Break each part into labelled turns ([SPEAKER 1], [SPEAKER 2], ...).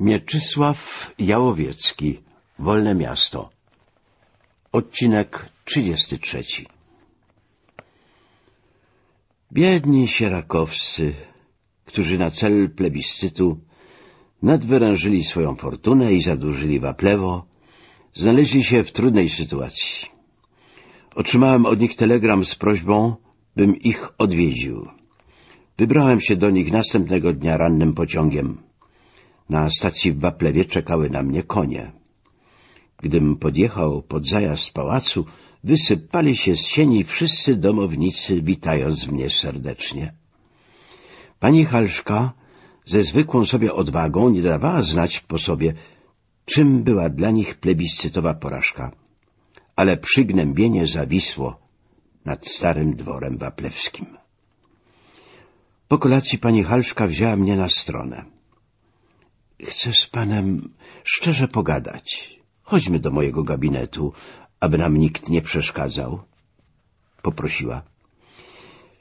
[SPEAKER 1] Mieczysław Jałowiecki Wolne Miasto Odcinek 33 Biedni sierakowscy, którzy na cel plebiscytu nadwyrężyli swoją fortunę i zadłużyli Waplewo, znaleźli się w trudnej sytuacji. Otrzymałem od nich telegram z prośbą, bym ich odwiedził. Wybrałem się do nich następnego dnia rannym pociągiem. Na stacji w Waplewie czekały na mnie konie. Gdym podjechał pod zajazd pałacu, wysypali się z sieni wszyscy domownicy, witając mnie serdecznie. Pani Halszka ze zwykłą sobie odwagą nie dawała znać po sobie, czym była dla nich plebiscytowa porażka, ale przygnębienie zawisło nad starym dworem waplewskim. Po kolacji pani Halszka wzięła mnie na stronę. Chcę z panem szczerze pogadać. Chodźmy do mojego gabinetu, aby nam nikt nie przeszkadzał. Poprosiła.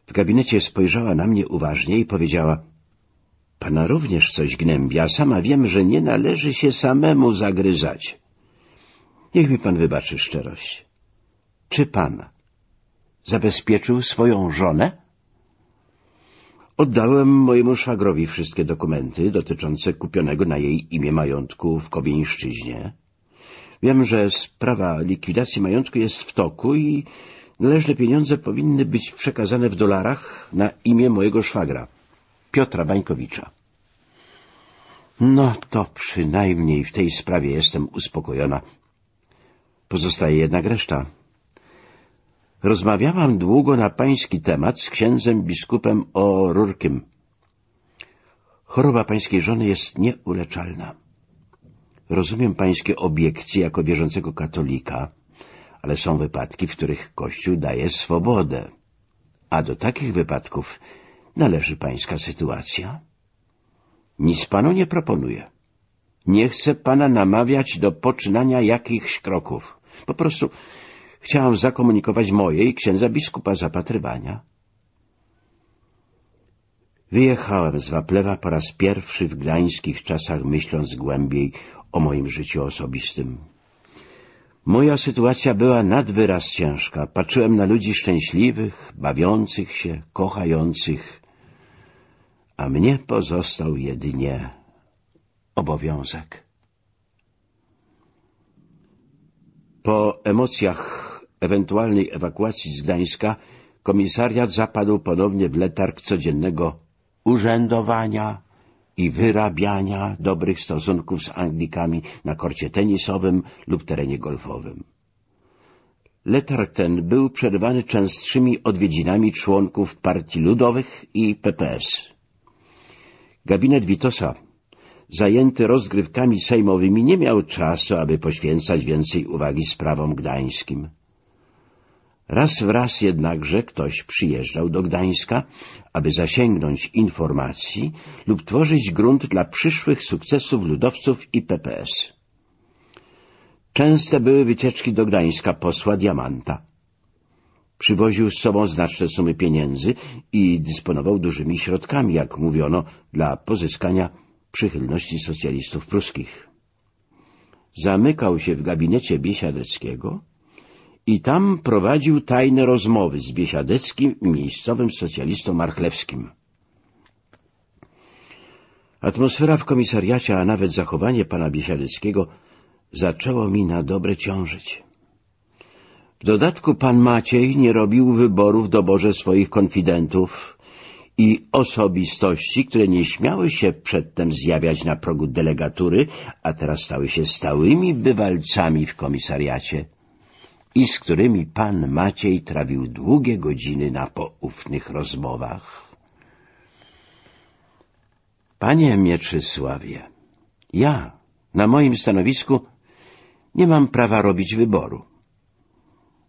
[SPEAKER 1] W gabinecie spojrzała na mnie uważnie i powiedziała — Pana również coś gnębi, a sama wiem, że nie należy się samemu zagryzać. Niech mi pan wybaczy szczerość. Czy pan zabezpieczył swoją żonę? Oddałem mojemu szwagrowi wszystkie dokumenty dotyczące kupionego na jej imię majątku w Kowieńszczyźnie. Wiem, że sprawa likwidacji majątku jest w toku i należne pieniądze powinny być przekazane w dolarach na imię mojego szwagra, Piotra Bańkowicza. No to przynajmniej w tej sprawie jestem uspokojona. Pozostaje jednak reszta. Rozmawiałam długo na pański temat z księdzem biskupem o Rurkiem. Choroba pańskiej żony jest nieuleczalna. Rozumiem pańskie obiekcje jako wierzącego katolika, ale są wypadki, w których Kościół daje swobodę. A do takich wypadków należy pańska sytuacja. Nic panu nie proponuję. Nie chcę pana namawiać do poczynania jakichś kroków. Po prostu chciałam zakomunikować moje i księdza biskupa zapatrywania. Wyjechałem z Waplewa po raz pierwszy w gdańskich czasach, myśląc głębiej o moim życiu osobistym. Moja sytuacja była nad wyraz ciężka. Patrzyłem na ludzi szczęśliwych, bawiących się, kochających, a mnie pozostał jedynie obowiązek. Po emocjach ewentualnej ewakuacji z Gdańska komisariat zapadł ponownie w letarg codziennego urzędowania i wyrabiania dobrych stosunków z Anglikami na korcie tenisowym lub terenie golfowym. Letarg ten był przerywany częstszymi odwiedzinami członków partii ludowych i PPS. Gabinet Witosa, zajęty rozgrywkami sejmowymi, nie miał czasu, aby poświęcać więcej uwagi sprawom gdańskim. Raz w raz jednakże ktoś przyjeżdżał do Gdańska, aby zasięgnąć informacji lub tworzyć grunt dla przyszłych sukcesów ludowców i PPS. Częste były wycieczki do Gdańska posła Diamanta. Przywoził z sobą znaczne sumy pieniędzy i dysponował dużymi środkami, jak mówiono, dla pozyskania przychylności socjalistów pruskich. Zamykał się w gabinecie Biesiadeckiego i tam prowadził tajne rozmowy z Biesiadeckim i miejscowym socjalistą Marchlewskim. Atmosfera w komisariacie, a nawet zachowanie pana Biesiadeckiego zaczęło mi na dobre ciążyć. W dodatku pan Maciej nie robił wyborów w doborze swoich konfidentów i osobistości, które nie śmiały się przedtem zjawiać na progu delegatury, a teraz stały się stałymi bywalcami w komisariacie i z którymi pan Maciej trawił długie godziny na poufnych rozmowach. Panie Mieczysławie, ja na moim stanowisku nie mam prawa robić wyboru.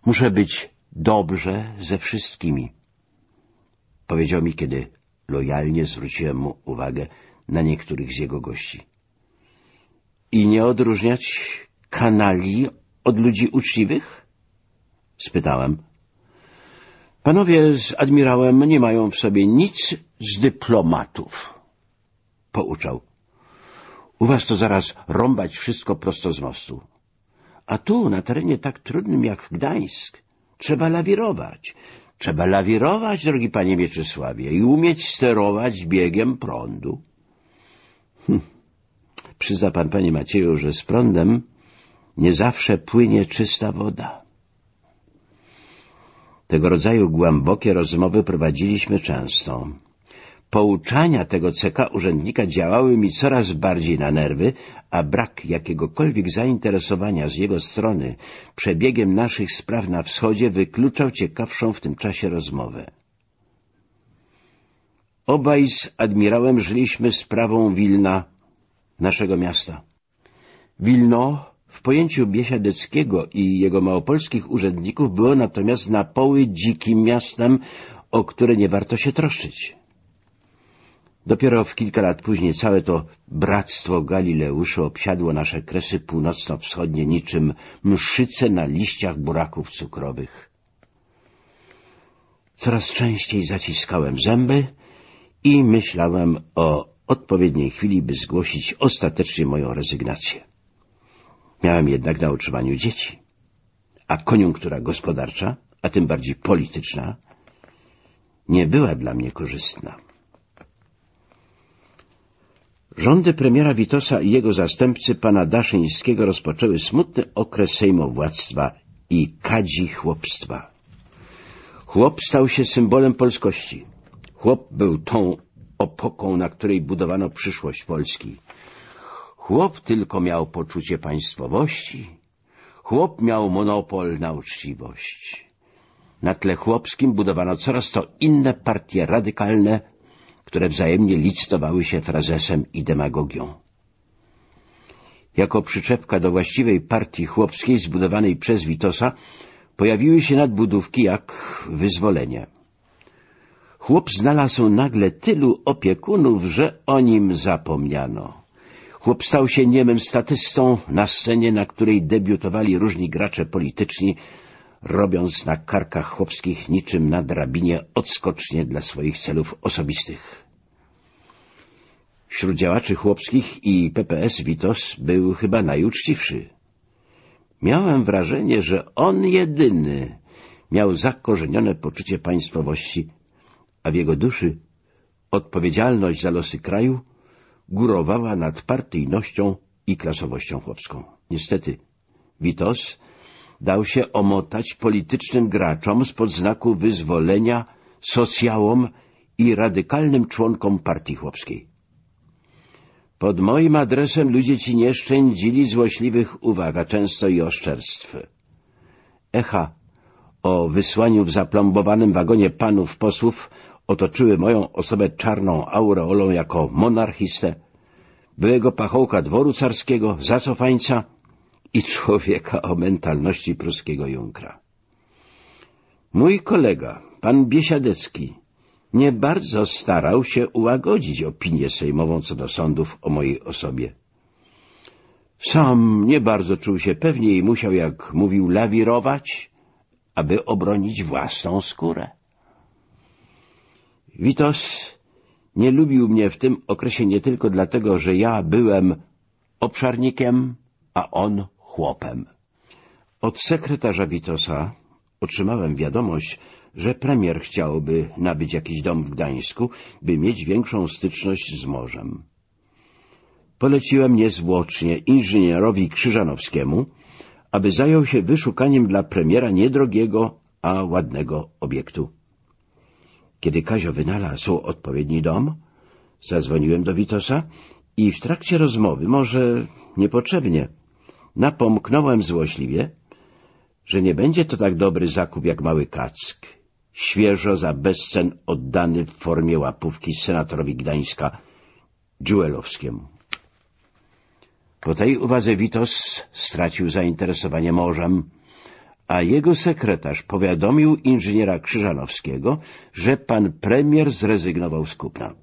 [SPEAKER 1] Muszę być dobrze ze wszystkimi. Powiedział mi, kiedy lojalnie zwróciłem mu uwagę na niektórych z jego gości. I nie odróżniać kanali od ludzi uczciwych? Spytałem. Panowie z admirałem nie mają w sobie nic z dyplomatów, pouczał. U was to zaraz rąbać wszystko prosto z mostu. A tu, na terenie tak trudnym jak Gdańsk, trzeba lawirować. Trzeba lawirować, drogi panie Mieczysławie, i umieć sterować biegiem prądu. Hm. Przyzna pan, panie Macieju, że z prądem nie zawsze płynie czysta woda. Tego rodzaju głębokie rozmowy prowadziliśmy często. Pouczania tego CK urzędnika działały mi coraz bardziej na nerwy, a brak jakiegokolwiek zainteresowania z jego strony przebiegiem naszych spraw na wschodzie wykluczał ciekawszą w tym czasie rozmowę. Obaj z admirałem żyliśmy sprawą Wilna, naszego miasta. Wilno w pojęciu Biesiadeckiego i jego małopolskich urzędników było natomiast na poły dzikim miastem, o które nie warto się troszczyć. Dopiero w kilka lat później całe to bractwo Galileuszy obsiadło nasze kresy północno-wschodnie niczym mszyce na liściach buraków cukrowych. Coraz częściej zaciskałem zęby i myślałem o odpowiedniej chwili, by zgłosić ostatecznie moją rezygnację. Miałem jednak na utrzymaniu dzieci, a koniunktura gospodarcza, a tym bardziej polityczna, nie była dla mnie korzystna. Rządy premiera Witosa i jego zastępcy pana Daszyńskiego rozpoczęły smutny okres sejmowładztwa i kadzi chłopstwa. Chłop stał się symbolem polskości. Chłop był tą opoką, na której budowano przyszłość Polski. Chłop tylko miał poczucie państwowości. Chłop miał monopol na uczciwość. Na tle chłopskim budowano coraz to inne partie radykalne, które wzajemnie licytowały się frazesem i demagogią. Jako przyczepka do właściwej partii chłopskiej zbudowanej przez Witosa pojawiły się nadbudówki jak wyzwolenie. Chłop znalazł nagle tylu opiekunów, że o nim zapomniano. Chłop stał się niemym statystą na scenie, na której debiutowali różni gracze polityczni, robiąc na karkach chłopskich niczym na drabinie odskocznie dla swoich celów osobistych. Wśród działaczy chłopskich i PPS Witos był chyba najuczciwszy. Miałem wrażenie, że on jedyny miał zakorzenione poczucie państwowości, a w jego duszy odpowiedzialność za losy kraju górowała nad partyjnością i klasowością chłopską. Niestety, Witos dał się omotać politycznym graczom spod znaku wyzwolenia, socjałom i radykalnym członkom partii chłopskiej. Pod moim adresem ludzie ci nie szczędzili złośliwych uwag, a często i oszczerstw. Echa o wysłaniu w zaplombowanym wagonie panów posłów otoczyły moją osobę czarną aureolą jako monarchistę, byłego pachołka dworu carskiego, zacofańca i człowieka o mentalności pruskiego Junkra. Mój kolega, pan Biesiadecki, nie bardzo starał się ułagodzić opinię sejmową co do sądów o mojej osobie. Sam nie bardzo czuł się pewnie i musiał, jak mówił, lawirować, aby obronić własną skórę. Witos nie lubił mnie w tym okresie nie tylko dlatego, że ja byłem obszarnikiem, a on chłopem. Od sekretarza Witosa otrzymałem wiadomość, że premier chciałby nabyć jakiś dom w Gdańsku, by mieć większą styczność z morzem. Poleciłem niezwłocznie inżynierowi Krzyżanowskiemu, aby zajął się wyszukaniem dla premiera niedrogiego, a ładnego obiektu. Kiedy Kazio wynalazł odpowiedni dom, zadzwoniłem do Witosa i w trakcie rozmowy, może niepotrzebnie, napomknąłem złośliwie, że nie będzie to tak dobry zakup jak mały kack, świeżo za bezcen oddany w formie łapówki senatorowi Gdańska Dżuelowskiemu. Po tej uwadze Witos stracił zainteresowanie morzem, a jego sekretarz powiadomił inżyniera Krzyżanowskiego, że pan premier zrezygnował z kupna.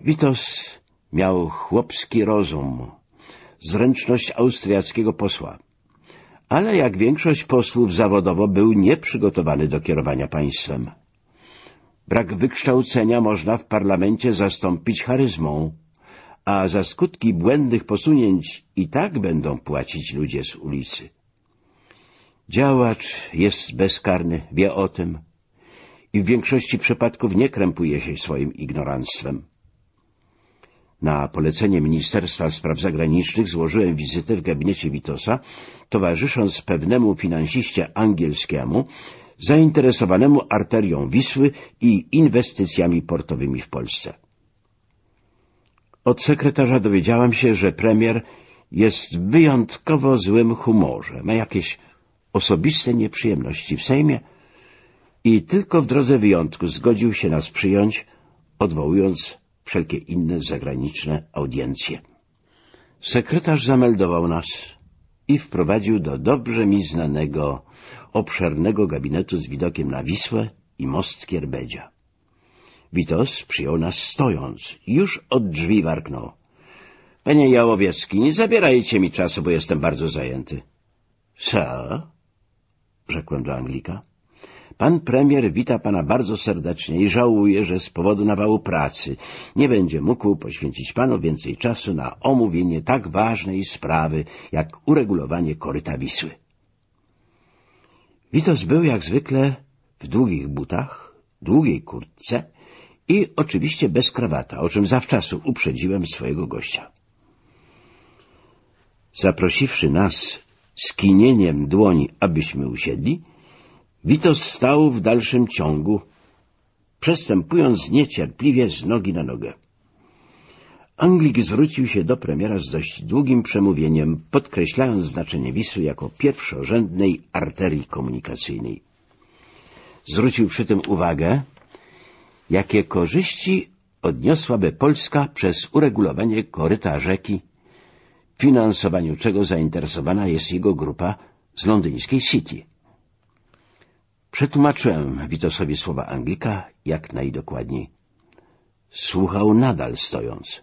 [SPEAKER 1] Witos miał chłopski rozum, zręczność austriackiego posła, ale jak większość posłów zawodowo był nieprzygotowany do kierowania państwem. Brak wykształcenia można w parlamencie zastąpić charyzmą, a za skutki błędnych posunięć i tak będą płacić ludzie z ulicy. Działacz jest bezkarny, wie o tym i w większości przypadków nie krępuje się swoim ignoranstwem. Na polecenie Ministerstwa Spraw Zagranicznych złożyłem wizytę w gabinecie Witosa, towarzysząc pewnemu finansiście angielskiemu, zainteresowanemu arterią Wisły i inwestycjami portowymi w Polsce. Od sekretarza dowiedziałam się, że premier jest w wyjątkowo złym humorze, ma jakieś osobiste nieprzyjemności w Sejmie i tylko w drodze wyjątku zgodził się nas przyjąć, odwołując wszelkie inne zagraniczne audiencje. Sekretarz zameldował nas i wprowadził do dobrze mi znanego, obszernego gabinetu z widokiem na Wisłę i most Kierbedzia. Witos przyjął nas stojąc. Już od drzwi warknął. — Panie Jałowiecki, nie zabierajcie mi czasu, bo jestem bardzo zajęty. — Co? — rzekłem do Anglika. Pan premier wita pana bardzo serdecznie i żałuje, że z powodu nawału pracy nie będzie mógł poświęcić panu więcej czasu na omówienie tak ważnej sprawy, jak uregulowanie koryta Wisły. Witos był jak zwykle w długich butach, długiej kurtce i oczywiście bez krawata, o czym zawczasu uprzedziłem swojego gościa. Zaprosiwszy nas skinieniem dłoni, abyśmy usiedli, Witos stał w dalszym ciągu, przestępując niecierpliwie z nogi na nogę. Anglik zwrócił się do premiera z dość długim przemówieniem, podkreślając znaczenie Wisły jako pierwszorzędnej arterii komunikacyjnej. Zwrócił przy tym uwagę, jakie korzyści odniosłaby Polska przez uregulowanie koryta rzeki, finansowaniu czego zainteresowana jest jego grupa z londyńskiej City. Przetłumaczyłem Witosowi słowa Anglika jak najdokładniej. Słuchał nadal stojąc.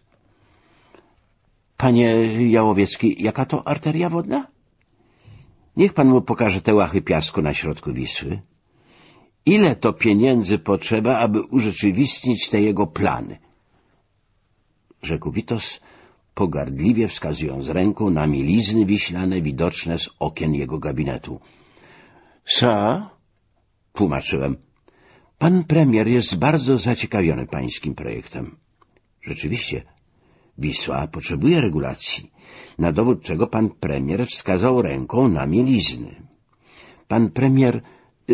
[SPEAKER 1] Panie Jałowiecki, jaka to arteria wodna? Niech pan mu pokaże te łachy piasku na środku Wisły. Ile to pieniędzy potrzeba, aby urzeczywistnić te jego plany? Rzekł Witos, pogardliwie wskazując ręką na milizny wiślane widoczne z okien jego gabinetu. — Co? — tłumaczyłem. — Pan premier jest bardzo zaciekawiony pańskim projektem. Rzeczywiście, Wisła potrzebuje regulacji, na dowód czego pan premier wskazał ręką na mielizny. Pan premier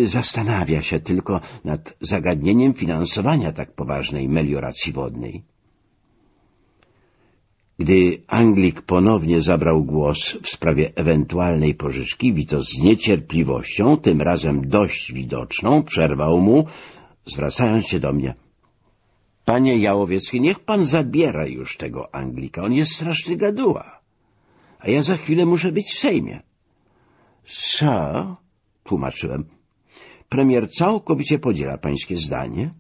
[SPEAKER 1] zastanawia się tylko nad zagadnieniem finansowania tak poważnej melioracji wodnej. Gdy Anglik ponownie zabrał głos w sprawie ewentualnej pożyczki, Wito z niecierpliwością, tym razem dość widoczną, przerwał mu, zwracając się do mnie. — Panie Jałowiecki, niech pan zabiera już tego Anglika, on jest straszny gaduła, a ja za chwilę muszę być w Sejmie. — Co? — tłumaczyłem. Premier całkowicie podziela pańskie zdanie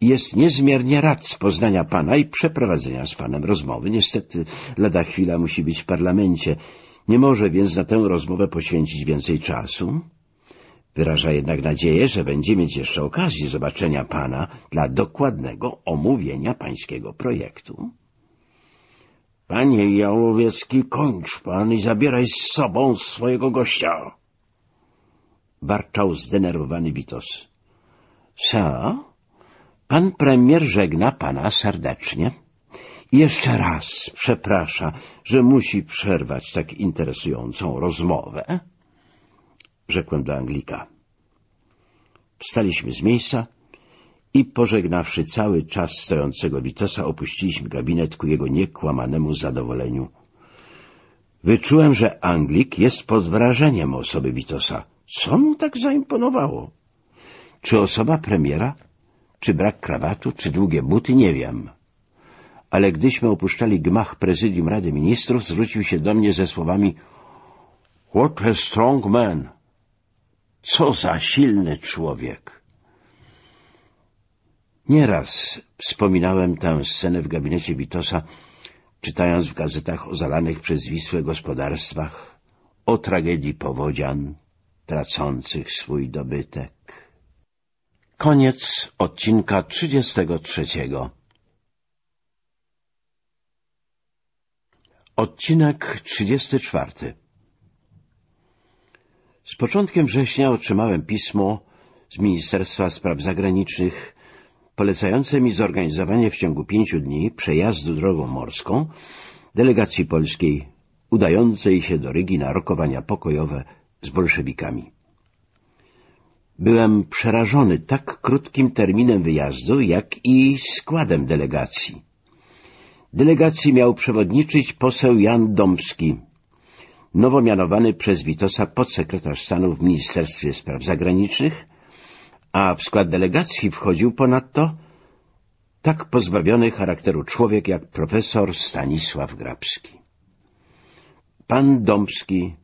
[SPEAKER 1] jest niezmiernie rad z poznania pana i przeprowadzenia z panem rozmowy. Niestety lada chwila musi być w parlamencie. Nie może więc na tę rozmowę poświęcić więcej czasu. Wyraża jednak nadzieję, że będzie mieć jeszcze okazję zobaczenia pana dla dokładnego omówienia pańskiego projektu. Panie Jałowiecki, kończ pan i zabieraj z sobą swojego gościa warczał zdenerwowany Witos. — Co? Pan premier żegna pana serdecznie i jeszcze raz przeprasza, że musi przerwać tak interesującą rozmowę — rzekłem do Anglika. Wstaliśmy z miejsca i pożegnawszy cały czas stojącego Witosa, opuściliśmy gabinet ku jego niekłamanemu zadowoleniu. Wyczułem, że Anglik jest pod wrażeniem osoby Witosa — co mu tak zaimponowało? Czy osoba premiera, czy brak krawatu, czy długie buty, nie wiem. Ale gdyśmy opuszczali gmach prezydium Rady Ministrów, zwrócił się do mnie ze słowami What a strong man! Co za silny człowiek! Nieraz wspominałem tę scenę w gabinecie Witosa, czytając w gazetach o zalanych przez Wisłę gospodarstwach, o tragedii powodzian, tracących swój dobytek. Koniec odcinka 33. Odcinek 34 Z początkiem września otrzymałem pismo z Ministerstwa Spraw Zagranicznych polecające mi zorganizowanie w ciągu pięciu dni przejazdu drogą morską delegacji polskiej udającej się do Rygi na rokowania pokojowe z bolszewikami. Byłem przerażony tak krótkim terminem wyjazdu, jak i składem delegacji. Delegacji miał przewodniczyć poseł Jan Domski, nowo mianowany przez Witosa podsekretarz stanu w Ministerstwie Spraw Zagranicznych, a w skład delegacji wchodził ponadto tak pozbawiony charakteru człowiek jak profesor Stanisław Grabski. Pan Domski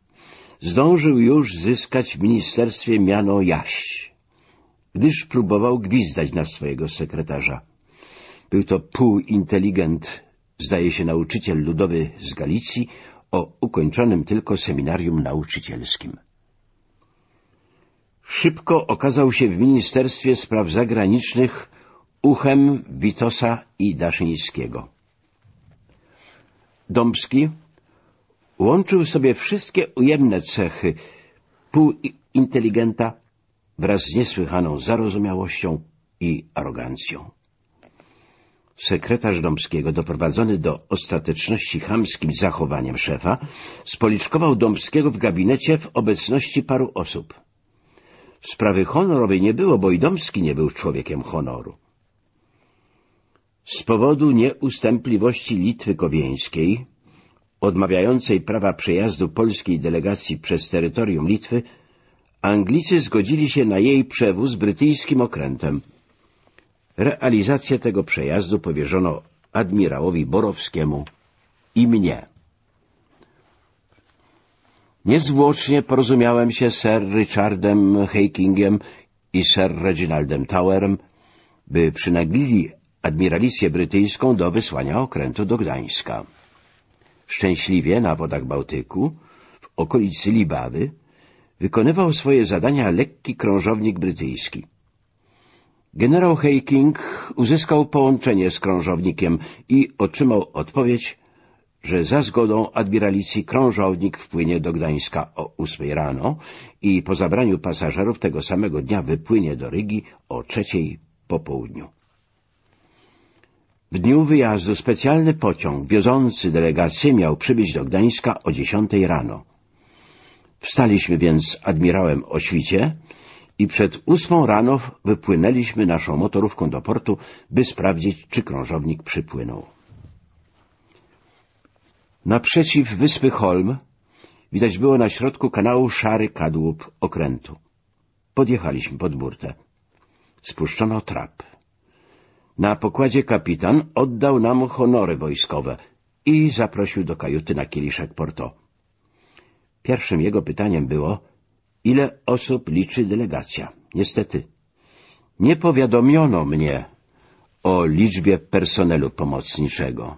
[SPEAKER 1] zdążył już zyskać w ministerstwie miano Jaś, gdyż próbował gwizdać na swojego sekretarza. Był to półinteligent, zdaje się nauczyciel ludowy z Galicji, o ukończonym tylko seminarium nauczycielskim. Szybko okazał się w Ministerstwie Spraw Zagranicznych uchem Witosa i Daszyńskiego. Dąbski łączył sobie wszystkie ujemne cechy półinteligenta wraz z niesłychaną zarozumiałością i arogancją. Sekretarz Dąbskiego, doprowadzony do ostateczności chamskim zachowaniem szefa, spoliczkował Dąbskiego w gabinecie w obecności paru osób. Sprawy honorowej nie było, bo i Dąbski nie był człowiekiem honoru. Z powodu nieustępliwości Litwy Kowieńskiej, odmawiającej prawa przejazdu polskiej delegacji przez terytorium Litwy, Anglicy zgodzili się na jej przewóz brytyjskim okrętem. Realizację tego przejazdu powierzono admirałowi Borowskiemu i mnie. Niezwłocznie porozumiałem się z Sir Richardem Hakingiem i Sir Reginaldem Towerem, by przynaglili admiralicję brytyjską do wysłania okrętu do Gdańska. Szczęśliwie na wodach Bałtyku, w okolicy Libawy, wykonywał swoje zadania lekki krążownik brytyjski. Generał Haking uzyskał połączenie z krążownikiem i otrzymał odpowiedź, że za zgodą admiralicji krążownik wpłynie do Gdańska o ósmej rano i po zabraniu pasażerów tego samego dnia wypłynie do Rygi o trzeciej po południu. W dniu wyjazdu specjalny pociąg wiozący delegację miał przybyć do Gdańska o dziesiątej rano. Wstaliśmy więc z admirałem o świcie i przed ósmą rano wypłynęliśmy naszą motorówką do portu, by sprawdzić, czy krążownik przypłynął. Naprzeciw wyspy Holm widać było na środku kanału szary kadłub okrętu. Podjechaliśmy pod burtę. Spuszczono trap. Na pokładzie kapitan oddał nam honory wojskowe i zaprosił do kajuty na kieliszek Porto. Pierwszym jego pytaniem było, ile osób liczy delegacja. Niestety, nie powiadomiono mnie o liczbie personelu pomocniczego.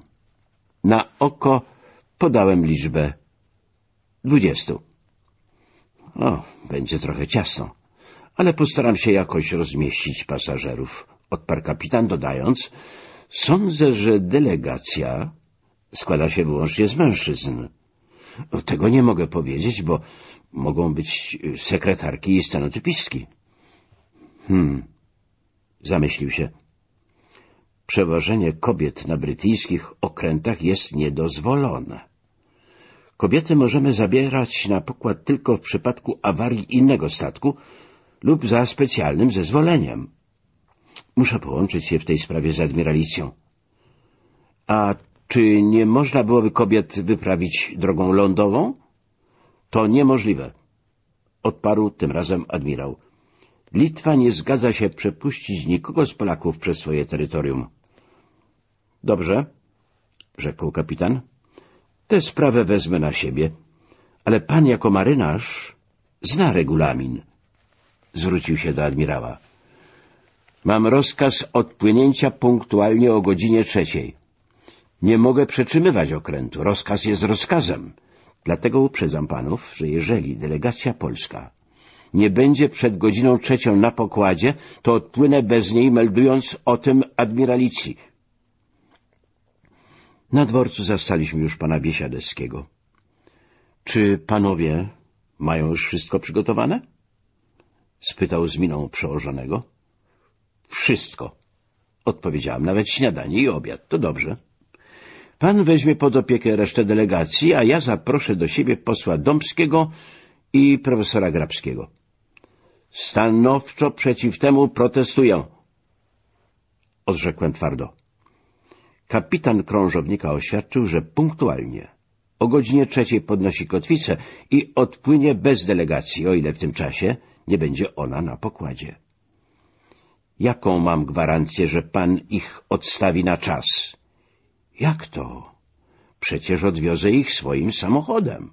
[SPEAKER 1] Na oko podałem liczbę dwudziestu. O, będzie trochę ciasno, ale postaram się jakoś rozmieścić pasażerów odparł kapitan, dodając — Sądzę, że delegacja składa się wyłącznie z mężczyzn. Tego nie mogę powiedzieć, bo mogą być sekretarki i stenotypistki. Hmm, zamyślił się. Przewożenie kobiet na brytyjskich okrętach jest niedozwolone. Kobiety możemy zabierać na pokład tylko w przypadku awarii innego statku lub za specjalnym zezwoleniem. Muszę połączyć się w tej sprawie z admiralicją. A czy nie można byłoby kobiet wyprawić drogą lądową? To niemożliwe. Odparł tym razem admirał. Litwa nie zgadza się przepuścić nikogo z Polaków przez swoje terytorium. Dobrze, rzekł kapitan. Tę sprawę wezmę na siebie, ale pan jako marynarz zna regulamin. Zwrócił się do admirała. Mam rozkaz odpłynięcia punktualnie o godzinie trzeciej. Nie mogę przetrzymywać okrętu. Rozkaz jest rozkazem. Dlatego uprzedzam panów, że jeżeli delegacja polska nie będzie przed godziną trzecią na pokładzie, to odpłynę bez niej, meldując o tym admiralicji. Na dworcu zastaliśmy już pana Biesiadeckiego. — Czy panowie mają już wszystko przygotowane? — spytał z miną przełożonego. — Wszystko — odpowiedziałem. — Nawet śniadanie i obiad. To dobrze. Pan weźmie pod opiekę resztę delegacji, a ja zaproszę do siebie posła Dąbskiego i profesora Grabskiego. Stanowczo przeciw temu protestuję — odrzekłem twardo. Kapitan krążownika oświadczył, że punktualnie o godzinie trzeciej podnosi kotwicę i odpłynie bez delegacji, o ile w tym czasie nie będzie ona na pokładzie. Jaką mam gwarancję, że pan ich odstawi na czas? Jak to? Przecież odwiozę ich swoim samochodem.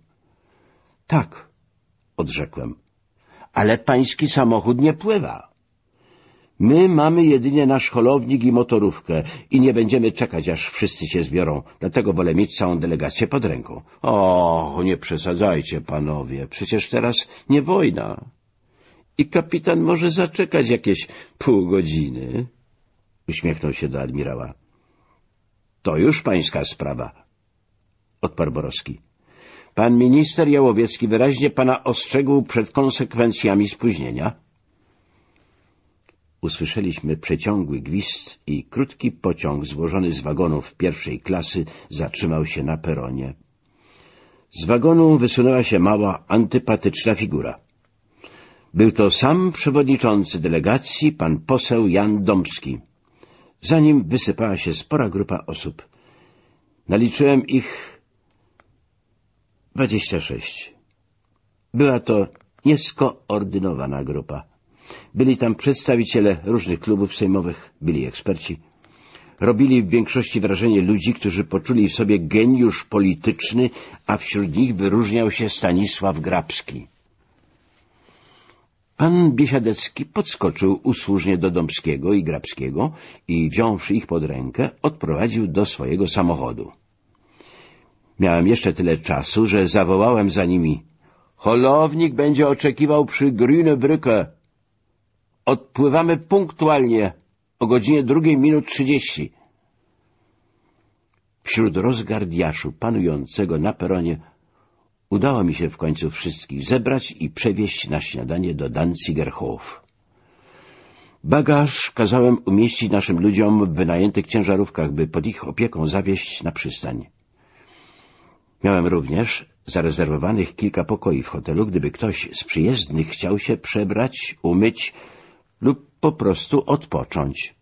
[SPEAKER 1] Tak, odrzekłem, ale pański samochód nie pływa. My mamy jedynie nasz holownik i motorówkę i nie będziemy czekać, aż wszyscy się zbiorą. Dlatego wolę mieć całą delegację pod ręką. O, nie przesadzajcie, panowie. Przecież teraz nie wojna. I kapitan może zaczekać jakieś pół godziny. Uśmiechnął się do admirała. To już pańska sprawa, odparł Borowski. Pan minister Jałowiecki wyraźnie pana ostrzegł przed konsekwencjami spóźnienia. Usłyszeliśmy przeciągły gwizd i krótki pociąg złożony z wagonów pierwszej klasy zatrzymał się na peronie. Z wagonu wysunęła się mała, antypatyczna figura. Był to sam przewodniczący delegacji, pan poseł Jan Dąbski. Za nim wysypała się spora grupa osób. Naliczyłem ich dwadzieścia sześć. Była to nieskoordynowana grupa. Byli tam przedstawiciele różnych klubów sejmowych, byli eksperci. Robili w większości wrażenie ludzi, którzy poczuli w sobie geniusz polityczny, a wśród nich wyróżniał się Stanisław Grabski. Pan Biesiadecki podskoczył usłużnie do Dąbskiego i Grabskiego i, wziąwszy ich pod rękę, odprowadził do swojego samochodu. Miałem jeszcze tyle czasu, że zawołałem za nimi — Holownik będzie oczekiwał przy Grünebrücke. Odpływamy punktualnie o godzinie drugiej minut trzydzieści. Wśród rozgardiaszu panującego na peronie udało mi się w końcu wszystkich zebrać i przewieźć na śniadanie do Danzigerhof. Bagaż kazałem umieścić naszym ludziom w wynajętych ciężarówkach, by pod ich opieką zawieźć na przystań. Miałem również zarezerwowanych kilka pokoi w hotelu, gdyby ktoś z przyjezdnych chciał się przebrać, umyć lub po prostu odpocząć.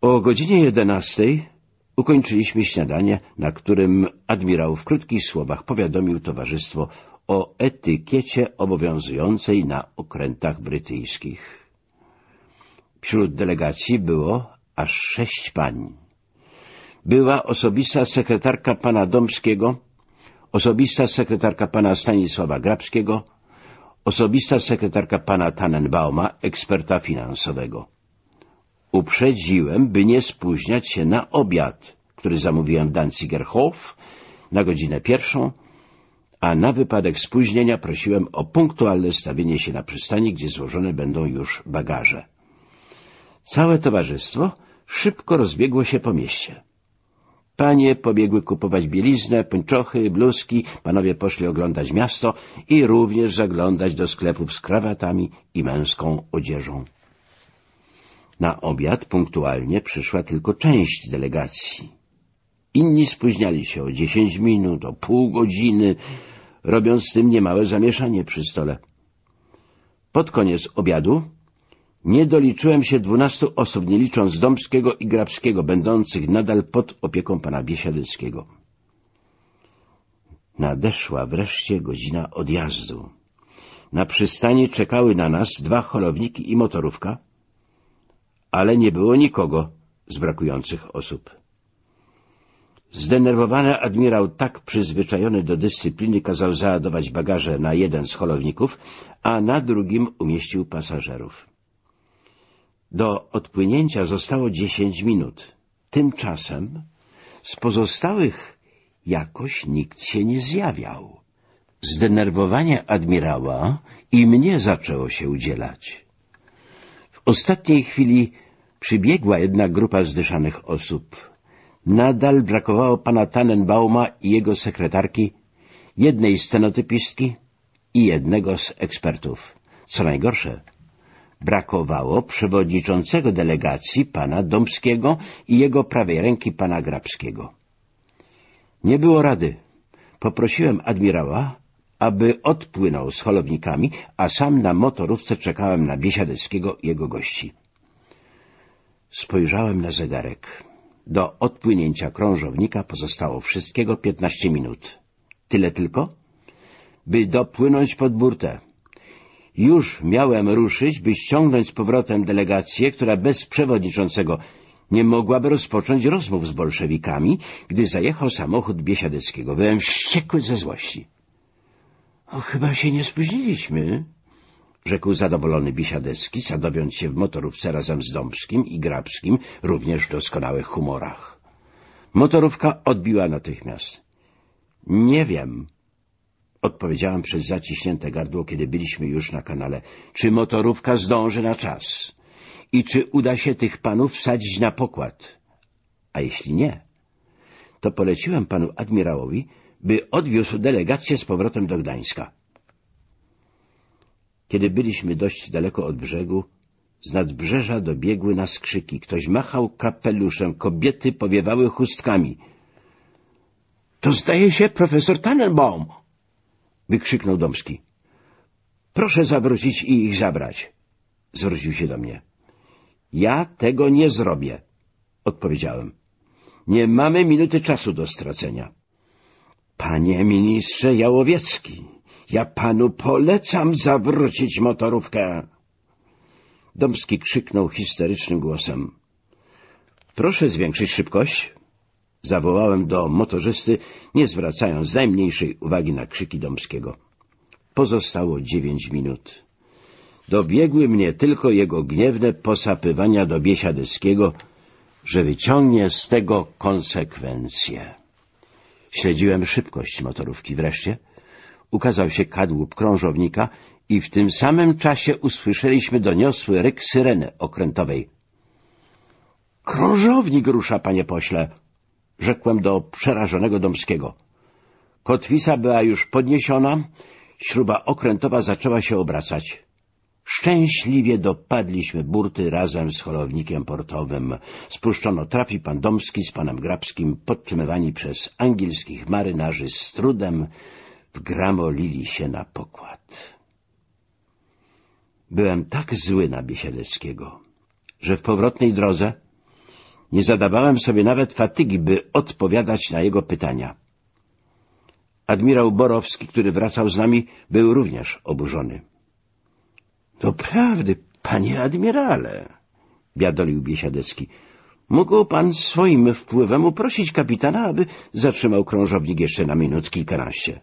[SPEAKER 1] O godzinie jedenastej ukończyliśmy śniadanie, na którym admirał w krótkich słowach powiadomił towarzystwo o etykiecie obowiązującej na okrętach brytyjskich. Wśród delegacji było aż sześć pań. Była osobista sekretarka pana Dąbskiego, osobista sekretarka pana Stanisława Grabskiego, osobista sekretarka pana Tannenbauma, eksperta finansowego. Uprzedziłem, by nie spóźniać się na obiad, który zamówiłem w Danzigerhof na godzinę pierwszą, a na wypadek spóźnienia prosiłem o punktualne stawienie się na przystani, gdzie złożone będą już bagaże. Całe towarzystwo szybko rozbiegło się po mieście. Panie pobiegły kupować bieliznę, pończochy, bluzki, panowie poszli oglądać miasto i również zaglądać do sklepów z krawatami i męską odzieżą. Na obiad punktualnie przyszła tylko część delegacji. Inni spóźniali się o dziesięć minut, o pół godziny, robiąc z tym niemałe zamieszanie przy stole. Pod koniec obiadu nie doliczyłem się dwunastu osób, nie licząc Dąbskiego i Grabskiego, będących nadal pod opieką pana Biesiadyckiego. Nadeszła wreszcie godzina odjazdu. Na przystani czekały na nas dwa holowniki i motorówka, ale nie było nikogo z brakujących osób. Zdenerwowany admirał, tak przyzwyczajony do dyscypliny, kazał załadować bagaże na jeden z holowników, a na drugim umieścił pasażerów. Do odpłynięcia zostało dziesięć minut. Tymczasem z pozostałych jakoś nikt się nie zjawiał. Zdenerwowanie admirała i mnie zaczęło się udzielać. W ostatniej chwili przybiegła jedna grupa zdyszanych osób. nadal brakowało pana Tannenbauma i jego sekretarki, jednej scenotypistki i jednego z ekspertów. Co najgorsze, brakowało przewodniczącego delegacji pana Domskiego i jego prawej ręki pana Grabskiego. Nie było rady. Poprosiłem admirała, aby odpłynął z holownikami, a sam na motorówce czekałem na Biesiadeckiego i jego gości. Spojrzałem na zegarek. Do odpłynięcia krążownika pozostało wszystkiego piętnaście minut. Tyle tylko? By dopłynąć pod burtę. Już miałem ruszyć, by ściągnąć z powrotem delegację, która bez przewodniczącego nie mogłaby rozpocząć rozmów z bolszewikami, gdy zajechał samochód Biesiadeckiego. Byłem wściekły ze złości. — O, chyba się nie spóźniliśmy — rzekł zadowolony Biesiadecki, sadowiąc się w motorówce razem z Dąbskim i Grabskim, również w doskonałych humorach. Motorówka odbiła natychmiast. — Nie wiem — odpowiedziałem przez zaciśnięte gardło, kiedy byliśmy już na kanale — czy motorówka zdąży na czas i czy uda się tych panów wsadzić na pokład. A jeśli nie, to poleciłem panu admirałowi, by odwiózł delegację z powrotem do Gdańska. Kiedy byliśmy dość daleko od brzegu, z nadbrzeża dobiegły nas krzyki. Ktoś machał kapeluszem, kobiety powiewały chustkami. — To zdaje się profesor Tannenbaum! — wykrzyknął Domski. — Proszę zawrócić i ich zabrać! — zwrócił się do mnie. — Ja tego nie zrobię — odpowiedziałem. — Nie mamy minuty czasu do stracenia. — Panie ministrze Jałowiecki, ja panu polecam zawrócić motorówkę! Domski krzyknął histerycznym głosem. — Proszę zwiększyć szybkość! Zawołałem do motorzysty, nie zwracając najmniejszej uwagi na krzyki Domskiego. Pozostało dziewięć minut. Dobiegły mnie tylko jego gniewne posapywania do Biesiadyskiego, że wyciągnie z tego konsekwencje. Śledziłem szybkość motorówki. Wreszcie ukazał się kadłub krążownika i w tym samym czasie usłyszeliśmy doniosły ryk syreny okrętowej. — Krążownik rusza, panie pośle! — rzekłem do przerażonego Domskiego. Kotwica była już podniesiona, śruba okrętowa zaczęła się obracać. Szczęśliwie dopadliśmy burty razem z holownikiem portowym. Spuszczono trap i pan Domski z panem Grabskim, podtrzymywani przez angielskich marynarzy z trudem, wgramolili się na pokład. Byłem tak zły na Biesiadeckiego, że w powrotnej drodze nie zadawałem sobie nawet fatygi, by odpowiadać na jego pytania. Admirał Borowski, który wracał z nami, był również oburzony. — Doprawdy, panie admirale — biadolił Biesiadecki — mógł pan swoim wpływem uprosić kapitana, aby zatrzymał krążownik jeszcze na minut kilkanaście.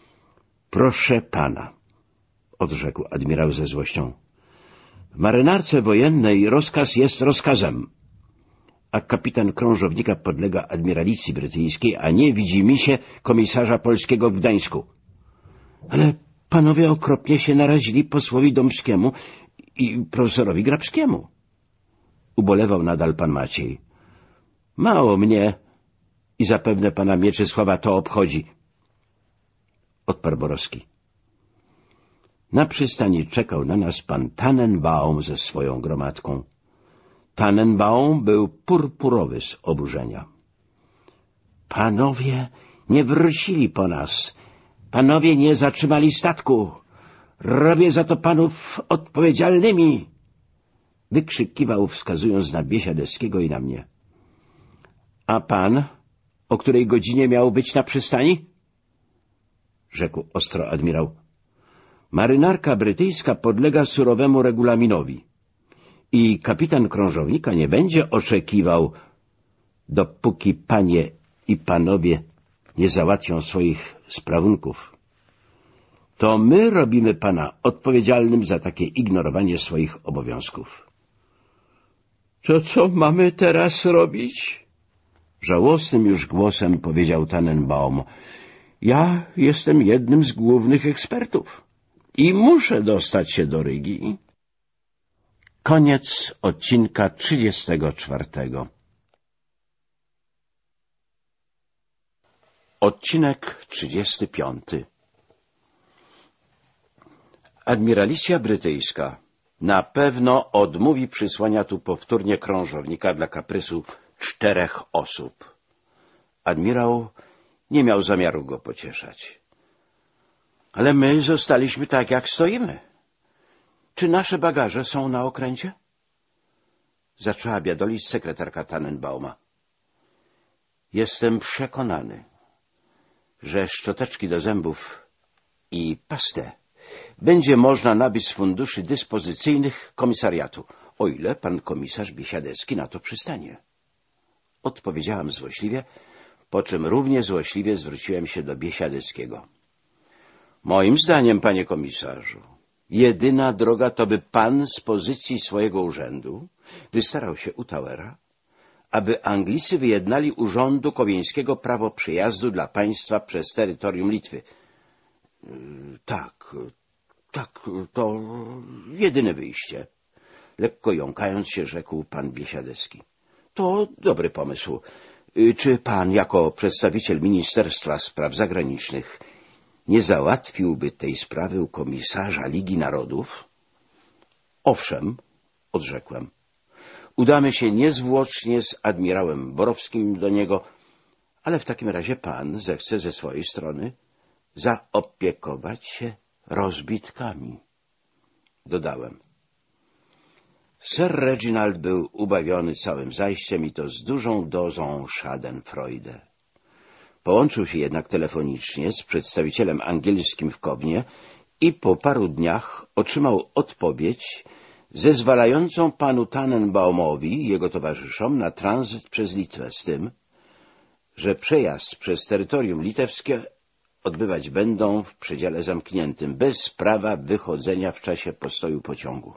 [SPEAKER 1] — Proszę pana — odrzekł admirał ze złością. — W marynarce wojennej rozkaz jest rozkazem, a kapitan krążownika podlega admiralicji brytyjskiej, a nie widzi mi się komisarza polskiego w Gdańsku. — Ale Panowie okropnie się narazili posłowi Dąbskiemu i profesorowi Grabskiemu. Ubolewał nadal pan Maciej. Mało mnie i zapewne pana Mieczysława to obchodzi. Odparł Borowski. Na przystani czekał na nas pan Tannenbaum ze swoją gromadką. Tannenbaum był purpurowy z oburzenia. Panowie nie wrócili po nas Panowie nie zatrzymali statku. Robię za to panów odpowiedzialnymi. Wykrzykiwał, wskazując na Biesiadeckiego i na mnie. A pan, o której godzinie miał być na przystani? Rzekł ostro admirał. Marynarka brytyjska podlega surowemu regulaminowi i kapitan krążownika nie będzie oczekiwał, dopóki panie i panowie nie załatwią swoich sprawunków. To my robimy pana odpowiedzialnym za takie ignorowanie swoich obowiązków. — To co mamy teraz robić? Żałosnym już głosem powiedział Tannenbaum. — Ja jestem jednym z głównych ekspertów i muszę dostać się do Rygi. Koniec odcinka 34. Odcinek 35 Admiralicja brytyjska na pewno odmówi przysłania tu powtórnie krążownika dla kaprysów czterech osób. Admirał nie miał zamiaru go pocieszać. Ale my zostaliśmy tak, jak stoimy. Czy nasze bagaże są na okręcie? Zaczęła biadolić sekretarka Tannenbauma. Jestem przekonany, że szczoteczki do zębów i pastę będzie można nabyć z funduszy dyspozycyjnych komisariatu, o ile pan komisarz Biesiadecki na to przystanie. Odpowiedziałam złośliwie, po czym równie złośliwie zwróciłem się do Biesiadeckiego. Moim zdaniem, panie komisarzu, jedyna droga to by pan z pozycji swojego urzędu wystarał się u Tauera, aby Anglicy wyjednali urządu kowieńskiego prawo przyjazdu dla państwa przez terytorium Litwy. Tak, tak, to jedyne wyjście. Lekko jąkając się rzekł pan Biesiadecki. To dobry pomysł. Czy pan jako przedstawiciel Ministerstwa Spraw Zagranicznych nie załatwiłby tej sprawy u komisarza Ligi Narodów? Owszem, odrzekłem. Udamy się niezwłocznie z admirałem Borowskim do niego, ale w takim razie pan zechce ze swojej strony zaopiekować się rozbitkami. Dodałem. Sir Reginald był ubawiony całym zajściem i to z dużą dozą schadenfreude. Połączył się jednak telefonicznie z przedstawicielem angielskim w Kownie i po paru dniach otrzymał odpowiedź zezwalającą panu Tannenbaumowi i jego towarzyszom na tranzyt przez Litwę z tym, że przejazd przez terytorium litewskie odbywać będą w przedziale zamkniętym, bez prawa wychodzenia w czasie postoju pociągu.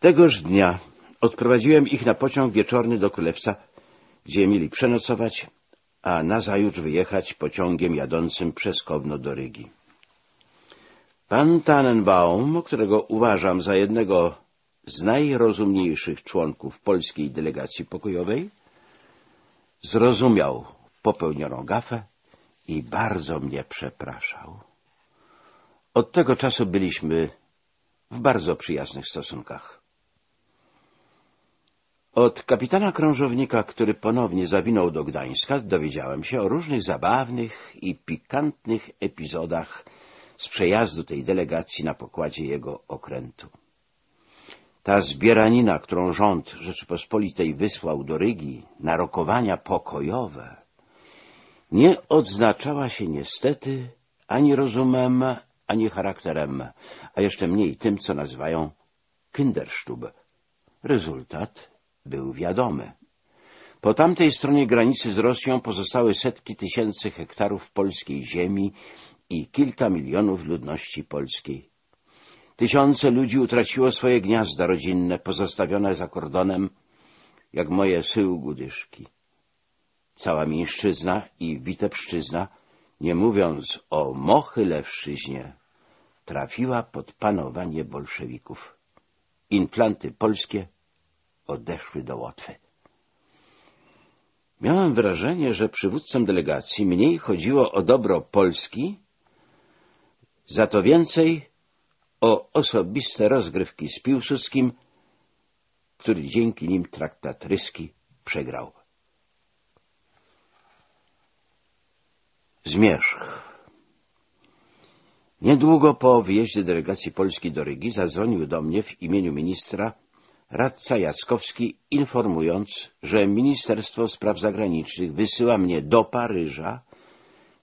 [SPEAKER 1] Tegoż dnia odprowadziłem ich na pociąg wieczorny do Królewca, gdzie mieli przenocować, a nazajutrz wyjechać pociągiem jadącym przez Kowno do Rygi. Pan Tannenbaum, którego uważam za jednego z najrozumniejszych członków polskiej delegacji pokojowej, zrozumiał popełnioną gafę i bardzo mnie przepraszał. Od tego czasu byliśmy w bardzo przyjaznych stosunkach. Od kapitana krążownika, który ponownie zawinął do Gdańska, dowiedziałem się o różnych zabawnych i pikantnych epizodach z przejazdu tej delegacji na pokładzie jego okrętu. Ta zbieranina, którą rząd Rzeczypospolitej wysłał do Rygi na rokowania pokojowe, nie odznaczała się niestety ani rozumem, ani charakterem, a jeszcze mniej tym, co nazywają Kinderstube. Rezultat był wiadomy. Po tamtej stronie granicy z Rosją pozostały setki tysięcy hektarów polskiej ziemi i kilka milionów ludności polskiej. Tysiące ludzi utraciło swoje gniazda rodzinne, pozostawione za kordonem, jak moje syłgudyszki. Cała mińszczyzna i witebszczyzna, nie mówiąc o Mochylewszczyźnie, trafiła pod panowanie bolszewików. Inflanty polskie odeszły do Łotwy. Miałem wrażenie, że przywódcom delegacji mniej chodziło o dobro Polski, za to więcej o osobiste rozgrywki z Piłsudskim, który dzięki nim traktat ryski przegrał. Zmierzch Niedługo po wyjeździe delegacji Polski do Rygi zadzwonił do mnie w imieniu ministra radca Jackowski, informując, że Ministerstwo Spraw Zagranicznych wysyła mnie do Paryża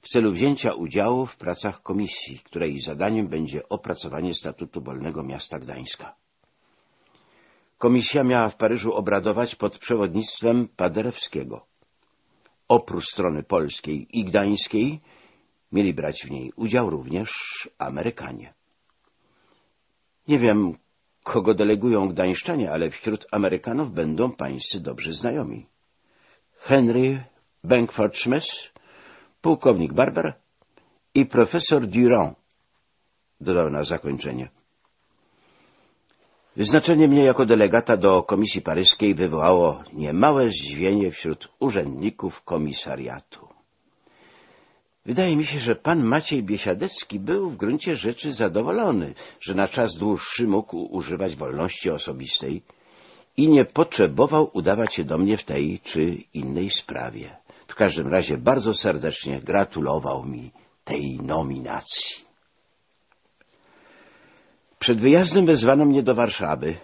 [SPEAKER 1] w celu wzięcia udziału w pracach komisji, której zadaniem będzie opracowanie statutu Wolnego Miasta Gdańska. Komisja miała w Paryżu obradować pod przewodnictwem Paderewskiego. Oprócz strony polskiej i gdańskiej mieli brać w niej udział również Amerykanie. Nie wiem, kogo delegują gdańszczanie, ale wśród Amerykanów będą pańscy dobrzy znajomi. Henry Bankford Smith, pułkownik Barber i profesor Durand, dodał na zakończenie. Wyznaczenie mnie jako delegata do Komisji Paryskiej wywołało niemałe zdziwienie wśród urzędników komisariatu. Wydaje mi się, że pan Maciej Biesiadecki był w gruncie rzeczy zadowolony, że na czas dłuższy mógł używać wolności osobistej i nie potrzebował udawać się do mnie w tej czy innej sprawie. W każdym razie bardzo serdecznie gratulował mi tej nominacji. Przed wyjazdem wezwano mnie do Warszawy,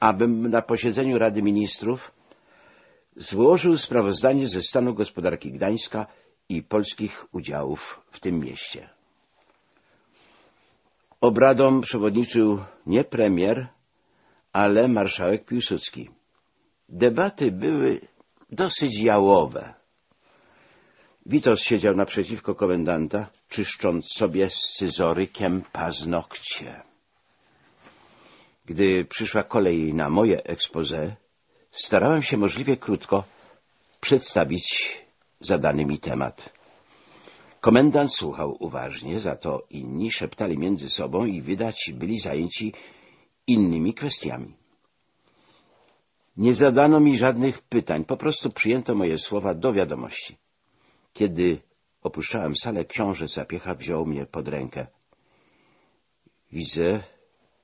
[SPEAKER 1] abym na posiedzeniu Rady Ministrów złożył sprawozdanie ze stanu gospodarki Gdańska i polskich udziałów w tym mieście. Obradom przewodniczył nie premier, ale marszałek Piłsudski. Debaty były dosyć jałowe. Witos siedział naprzeciwko komendanta, czyszcząc sobie scyzorykiem paznokcie. Gdy przyszła kolej na moje expose, starałem się możliwie krótko przedstawić zadany mi temat. Komendant słuchał uważnie, za to inni szeptali między sobą i wydać byli zajęci innymi kwestiami. Nie zadano mi żadnych pytań, po prostu przyjęto moje słowa do wiadomości. Kiedy opuszczałem salę, książę Zapiecha wziął mnie pod rękę. Widzę,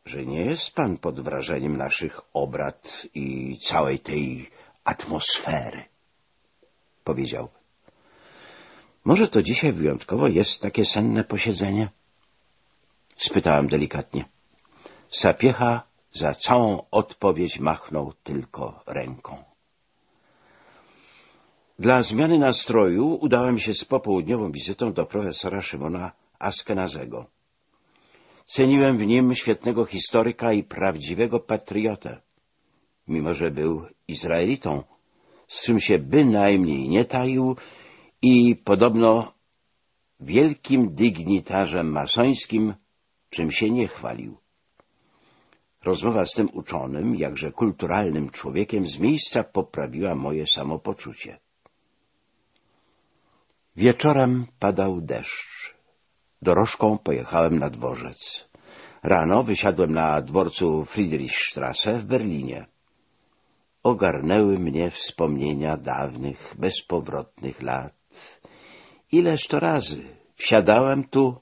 [SPEAKER 1] że nie jest pan pod wrażeniem naszych obrad i całej tej atmosfery, powiedział. Może to dzisiaj wyjątkowo jest takie senne posiedzenie? Spytałem delikatnie. Sapiecha za całą odpowiedź machnął tylko ręką. Dla zmiany nastroju udałem się z popołudniową wizytą do profesora Szymona Askenazego. Ceniłem w nim świetnego historyka i prawdziwego patriotę, mimo że był Izraelitą, z czym się bynajmniej nie taił i podobno wielkim dygnitarzem masońskim, czym się nie chwalił. Rozmowa z tym uczonym, jakże kulturalnym człowiekiem z miejsca poprawiła moje samopoczucie. Wieczorem padał deszcz. Dorożką pojechałem na dworzec. Rano wysiadłem na dworcu Friedrichstrasse w Berlinie. Ogarnęły mnie wspomnienia dawnych, bezpowrotnych lat. Ileż to razy wsiadałem tu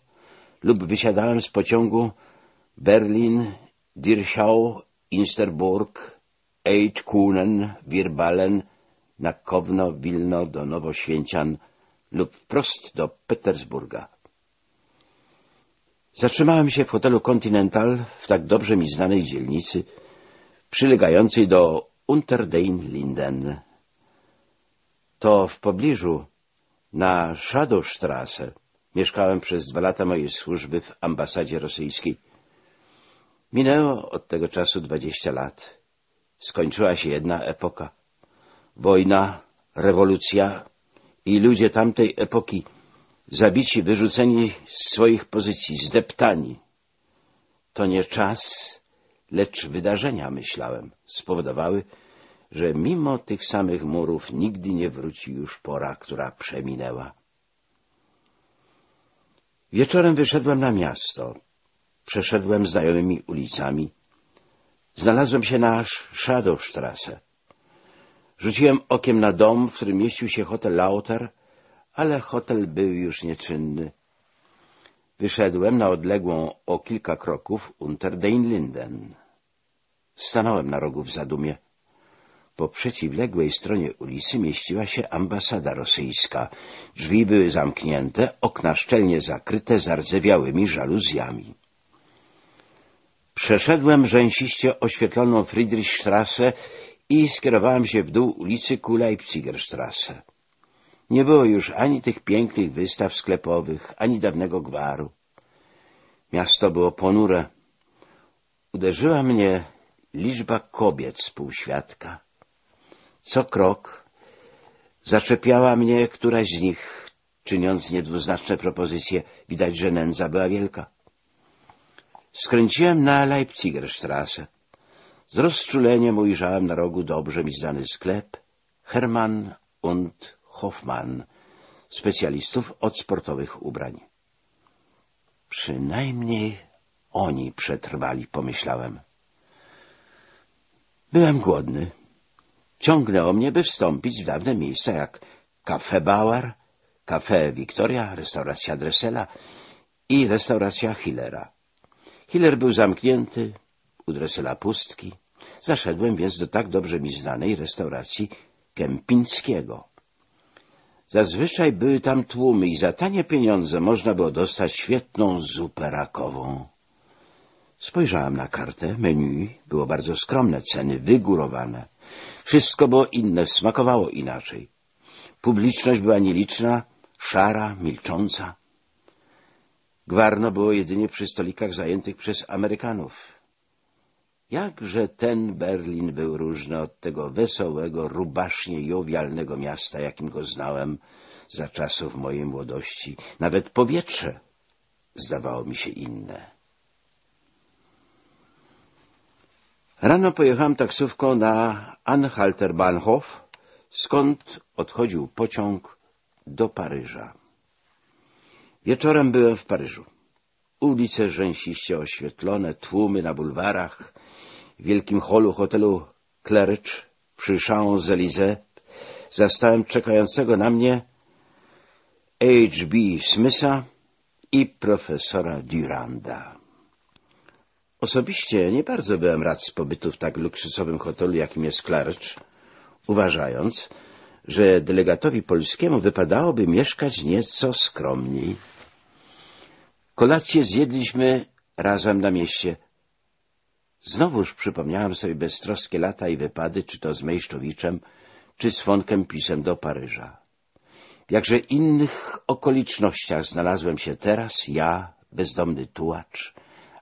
[SPEAKER 1] lub wysiadałem z pociągu Berlin, Dirschau, Insterburg, Eichkunen, Wirbalen, na Kowno, Wilno do Nowoświęcian lub wprost do Petersburga. Zatrzymałem się w hotelu Continental w tak dobrze mi znanej dzielnicy, przylegającej do Unterdein-Linden. To w pobliżu, na Shadowstrasse, mieszkałem przez dwa lata mojej służby w ambasadzie rosyjskiej. Minęło od tego czasu dwadzieścia lat. Skończyła się jedna epoka. Wojna, rewolucja i ludzie tamtej epoki zabici, wyrzuceni z swoich pozycji, zdeptani. To nie czas, lecz wydarzenia, myślałem, spowodowały, że mimo tych samych murów nigdy nie wróci już pora, która przeminęła. Wieczorem wyszedłem na miasto. Przeszedłem znajomymi ulicami. Znalazłem się na Shadowstrasse. Rzuciłem okiem na dom, w którym mieścił się hotel Lauter, ale hotel był już nieczynny. Wyszedłem na odległą o kilka kroków Unter den Linden. Stanąłem na rogu w zadumie. Po przeciwległej stronie ulicy mieściła się ambasada rosyjska. Drzwi były zamknięte, okna szczelnie zakryte zardzewiałymi żaluzjami. Przeszedłem rzęsiście oświetloną Friedrichstrasse i skierowałem się w dół ulicy ku Leipzigerstrasse. Nie było już ani tych pięknych wystaw sklepowych, ani dawnego gwaru. Miasto było ponure. Uderzyła mnie liczba kobiet z półświadka. Co krok zaczepiała mnie któraś z nich, czyniąc niedwuznaczne propozycje. Widać, że nędza była wielka. Skręciłem na Leipzigerstrasse. Z rozczuleniem ujrzałem na rogu dobrze mi znany sklep Hermann und Hoffmann, specjalistów od sportowych ubrań. Przynajmniej oni przetrwali, pomyślałem. Byłem głodny. Ciągnęło mnie, by wstąpić w dawne miejsca jak Café Bauer, Café Victoria, restauracja Dressela i restauracja Hillera. Hiller był zamknięty, u Dressela pustki. Zaszedłem więc do tak dobrze mi znanej restauracji Kępińskiego. Zazwyczaj były tam tłumy i za tanie pieniądze można było dostać świetną zupę rakową. Spojrzałem na kartę, menu, było bardzo skromne, ceny wygórowane. Wszystko było inne, smakowało inaczej. Publiczność była nieliczna, szara, milcząca. Gwarno było jedynie przy stolikach zajętych przez Amerykanów. Jakże ten Berlin był różny od tego wesołego, rubasznie jowialnego miasta, jakim go znałem za czasów mojej młodości. Nawet powietrze zdawało mi się inne. Rano pojechałem taksówką na Anhalter Bahnhof, skąd odchodził pociąg do Paryża. Wieczorem byłem w Paryżu. Ulice rzęsiście oświetlone, tłumy na bulwarach, w wielkim holu hotelu Claridge przy Champs-Élysées zastałem czekającego na mnie H.B. Smitha i profesora Duranda. Osobiście nie bardzo byłem rad z pobytu w tak luksusowym hotelu, jakim jest Claridge, uważając, że delegatowi polskiemu wypadałoby mieszkać nieco skromniej. Kolację zjedliśmy razem na mieście. Znowuż przypomniałem sobie beztroskie lata i wypady, czy to z Mejszczowiczem, czy z Fonkiem Pisem do Paryża. W jakże innych okolicznościach znalazłem się teraz, ja, bezdomny tułacz,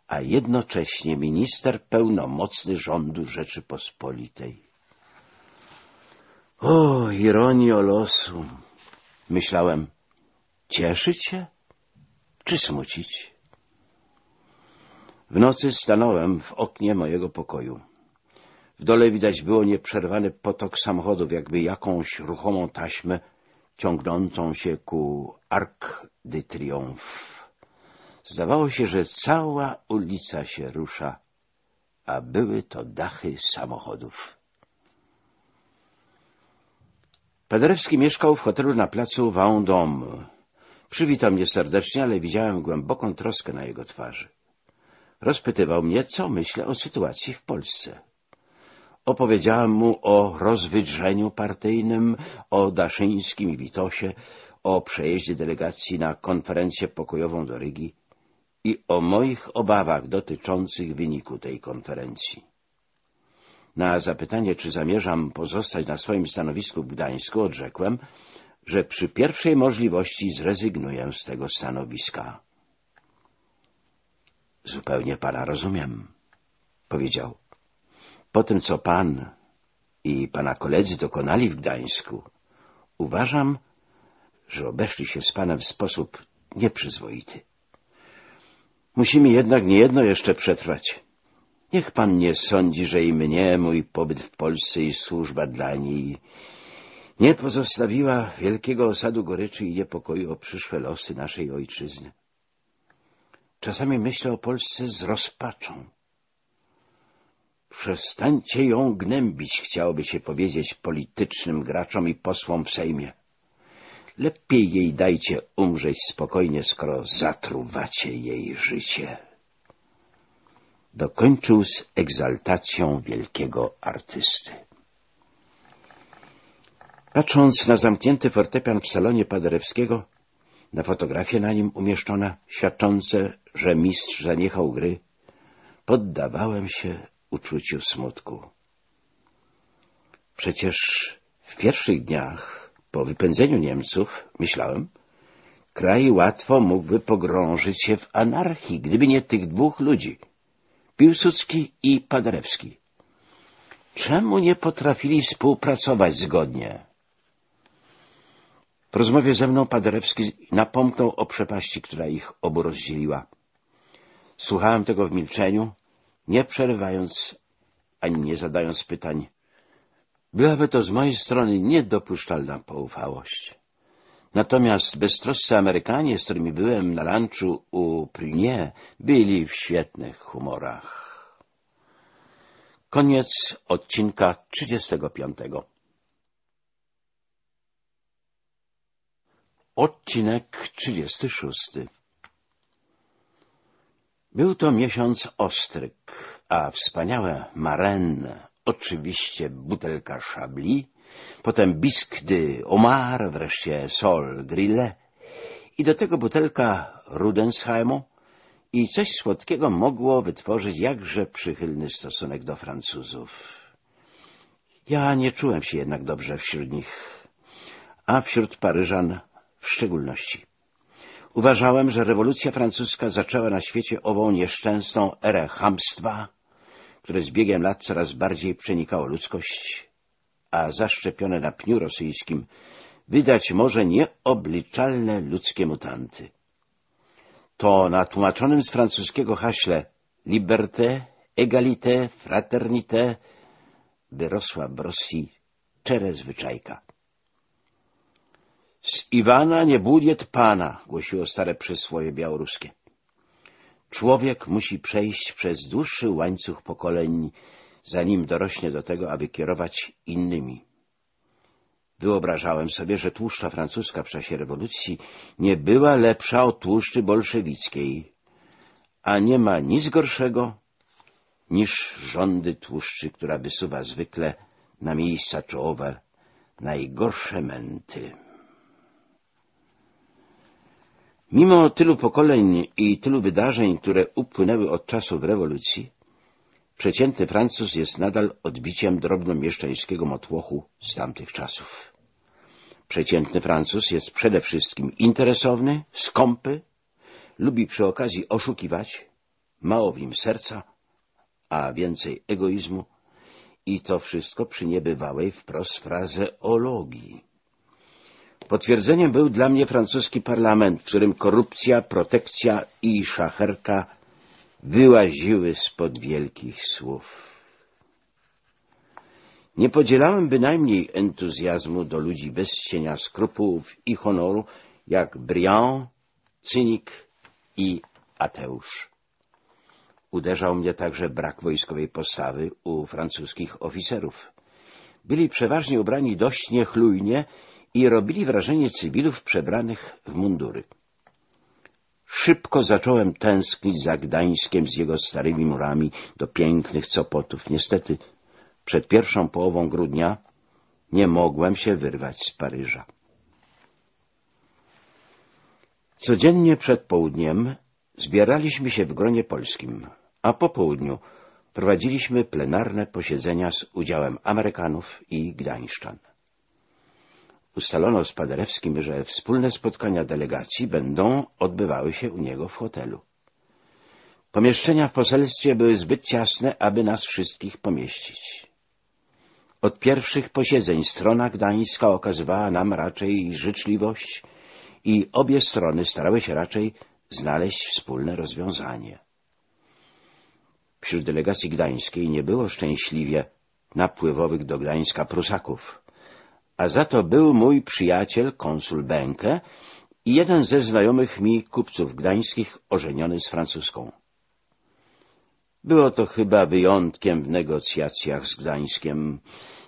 [SPEAKER 1] a jednocześnie minister pełnomocny rządu Rzeczypospolitej. O, ironio losu! Myślałem, cieszyć się czy smucić? W nocy stanąłem w oknie mojego pokoju. W dole widać było nieprzerwany potok samochodów, jakby jakąś ruchomą taśmę ciągnącą się ku Arc de Triomphe. Zdawało się, że cała ulica się rusza, a były to dachy samochodów. Paderewski mieszkał w hotelu na placu Vendôme. Przywitał mnie serdecznie, ale widziałem głęboką troskę na jego twarzy. Rozpytywał mnie, co myślę o sytuacji w Polsce. Opowiedziałem mu o rozwydrzeniu partyjnym, o Daszyńskim i Witosie, o przejeździe delegacji na konferencję pokojową do Rygi i o moich obawach dotyczących wyniku tej konferencji. Na zapytanie, czy zamierzam pozostać na swoim stanowisku w Gdańsku, odrzekłem, że przy pierwszej możliwości zrezygnuję z tego stanowiska. Zupełnie pana rozumiem, powiedział. Po tym, co pan i pana koledzy dokonali w Gdańsku, uważam, że obeszli się z panem w sposób nieprzyzwoity. Musimy jednak niejedno jeszcze przetrwać. Niech pan nie sądzi, że i mnie mój pobyt w Polsce i służba dla niej nie pozostawiła wielkiego osadu goryczy i niepokoju o przyszłe losy naszej ojczyzny. Czasami myślę o Polsce z rozpaczą. Przestańcie ją gnębić, chciałoby się powiedzieć politycznym graczom i posłom w Sejmie. Lepiej jej dajcie umrzeć spokojnie, skoro zatruwacie jej życie. Dokończył z egzaltacją wielkiego artysty. Patrząc na zamknięty fortepian w salonie Paderewskiego, na fotografię na nim umieszczona, świadczące, że mistrz zaniechał gry, poddawałem się uczuciu smutku. Przecież w pierwszych dniach po wypędzeniu Niemców, myślałem, kraj łatwo mógłby pogrążyć się w anarchii, gdyby nie tych dwóch ludzi, Piłsudski i Paderewski. Czemu nie potrafili współpracować zgodnie? W rozmowie ze mną Paderewski napomknął o przepaści, która ich obu rozdzieliła. Słuchałem tego w milczeniu, nie przerywając ani nie zadając pytań. Byłaby to z mojej strony niedopuszczalna poufałość. Natomiast beztroscy Amerykanie, z którymi byłem na lunchu u Prunie, byli w świetnych humorach. Koniec odcinka 35. Odcinek 36. Był to miesiąc ostryk, a wspaniałe marenne, oczywiście butelka Chablis, potem bisque de Omar, wreszcie sol grille i do tego butelka Rudensheimu, i coś słodkiego mogło wytworzyć jakże przychylny stosunek do Francuzów. Ja nie czułem się jednak dobrze wśród nich, a wśród Paryżan w szczególności. Uważałem, że rewolucja francuska zaczęła na świecie ową nieszczęsną erę chamstwa, które z biegiem lat coraz bardziej przenikało ludzkość, a zaszczepione na pniu rosyjskim wydać może nieobliczalne ludzkie mutanty to na tłumaczonym z francuskiego haśle liberté, égalité, fraternité wyrosła w Rosji czere zwyczajka. Z Iwana nie budiet pana, głosiło stare przysłowie białoruskie. Człowiek musi przejść przez dłuższy łańcuch pokoleń, zanim dorośnie do tego, aby kierować innymi. Wyobrażałem sobie, że tłuszcza francuska w czasie rewolucji nie była lepsza od tłuszczy bolszewickiej, a nie ma nic gorszego niż rządy tłuszczy, która wysuwa zwykle na miejsca czołowe najgorsze męty. Mimo tylu pokoleń i tylu wydarzeń, które upłynęły od czasów rewolucji, przeciętny Francuz jest nadal odbiciem drobnomieszczańskiego motłochu z tamtych czasów. Przeciętny Francuz jest przede wszystkim interesowny, skąpy, lubi przy okazji oszukiwać, mało w nim serca, a więcej egoizmu i to wszystko przy niebywałej wprost frazeologii. Potwierdzeniem był dla mnie francuski parlament, w którym korupcja, protekcja i szacherka wyłaziły spod wielkich słów. Nie podzielałem bynajmniej entuzjazmu do ludzi bez cienia skrupułów i honoru, jak Briand, Cynik i Ateusz. Uderzał mnie także brak wojskowej postawy u francuskich oficerów. Byli przeważnie ubrani dość niechlujnie i robili wrażenie cywilów przebranych w mundury. Szybko zacząłem tęsknić za Gdańskiem z jego starymi murami do pięknych copotów. Niestety przed pierwszą połową grudnia nie mogłem się wyrwać z Paryża. Codziennie przed południem zbieraliśmy się w gronie polskim, a po południu prowadziliśmy plenarne posiedzenia z udziałem Amerykanów i Gdańszczan. Ustalono z Paderewskim, że wspólne spotkania delegacji będą odbywały się u niego w hotelu. Pomieszczenia w poselstwie były zbyt ciasne, aby nas wszystkich pomieścić. Od pierwszych posiedzeń strona gdańska okazywała nam raczej życzliwość i obie strony starały się raczej znaleźć wspólne rozwiązanie. Wśród delegacji gdańskiej nie było szczęśliwie napływowych do Gdańska Prusaków, a za to był mój przyjaciel, konsul Benke i jeden ze znajomych mi kupców gdańskich ożeniony z francuską. Było to chyba wyjątkiem w negocjacjach z Gdańskiem.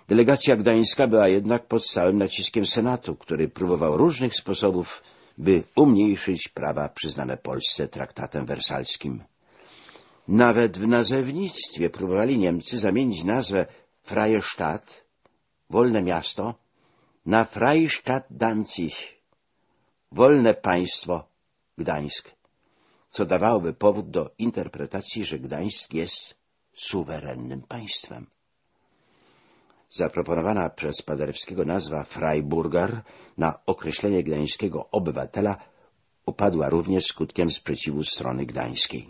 [SPEAKER 1] Delegacja gdańska była jednak pod stałym naciskiem Senatu, który próbował różnych sposobów, by umniejszyć prawa przyznane Polsce traktatem wersalskim. Nawet w nazewnictwie próbowali Niemcy zamienić nazwę Freistadt, wolne miasto, na Freistadt Danzig, wolne państwo Gdańsk co dawałoby powód do interpretacji, że Gdańsk jest suwerennym państwem. Zaproponowana przez Paderewskiego nazwa Freiburger na określenie gdańskiego obywatela upadła również skutkiem sprzeciwu strony gdańskiej.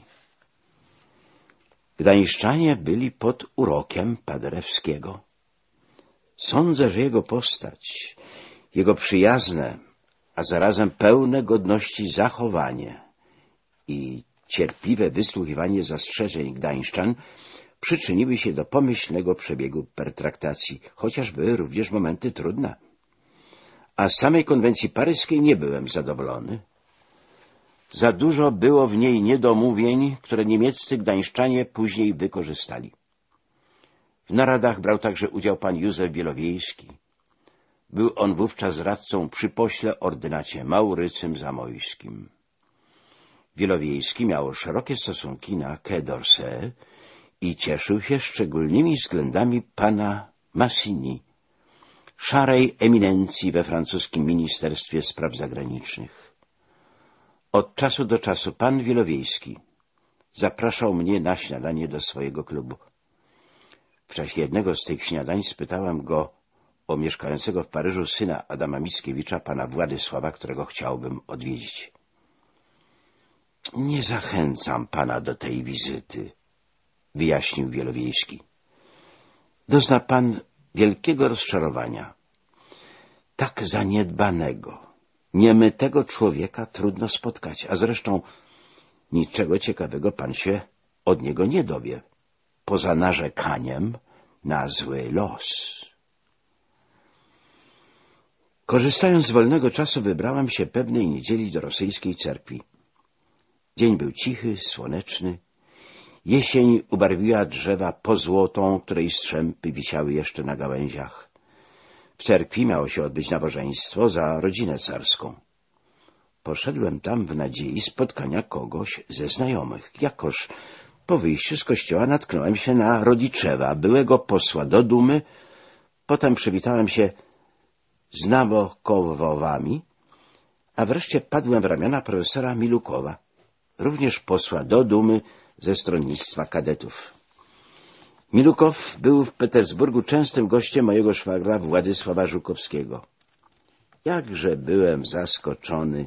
[SPEAKER 1] Gdańszczanie byli pod urokiem Paderewskiego. Sądzę, że jego postać, jego przyjazne, a zarazem pełne godności zachowanie i cierpliwe wysłuchiwanie zastrzeżeń gdańszczan przyczyniły się do pomyślnego przebiegu pertraktacji, chociaż były również momenty trudne. A z samej konwencji paryskiej nie byłem zadowolony. Za dużo było w niej niedomówień, które niemieccy gdańszczanie później wykorzystali. W naradach brał także udział pan Józef Wielowiejski. Był on wówczas radcą przy pośle ordynacie Maurycym Zamojskim. Wielowiejski miał szerokie stosunki na Quai i cieszył się szczególnymi względami pana Massini, szarej eminencji we francuskim Ministerstwie Spraw Zagranicznych. Od czasu do czasu pan Wielowiejski zapraszał mnie na śniadanie do swojego klubu. W czasie jednego z tych śniadań spytałem go o mieszkającego w Paryżu syna Adama Mickiewicza, pana Władysława, którego chciałbym odwiedzić. Nie zachęcam pana do tej wizyty, wyjaśnił Wielowiejski. Dozna pan wielkiego rozczarowania. Tak zaniedbanego, niemytego człowieka trudno spotkać, a zresztą niczego ciekawego pan się od niego nie dowie, poza narzekaniem na zły los. Korzystając z wolnego czasu wybrałem się pewnej niedzieli do rosyjskiej cerkwi. Dzień był cichy, słoneczny. Jesień ubarwiła drzewa pozłotą, której strzępy wisiały jeszcze na gałęziach. W cerkwi miało się odbyć nabożeństwo za rodzinę carską. Poszedłem tam w nadziei spotkania kogoś ze znajomych, jakoż po wyjściu z kościoła natknąłem się na Rodiczewa, byłego posła do Dumy, potem przywitałem się z Nabokowowami, a wreszcie padłem w ramiona profesora Milukowa, również posła do Dumy ze stronnictwa kadetów. Milukow był w Petersburgu częstym gościem mojego szwagra Władysława Żukowskiego. Jakże byłem zaskoczony,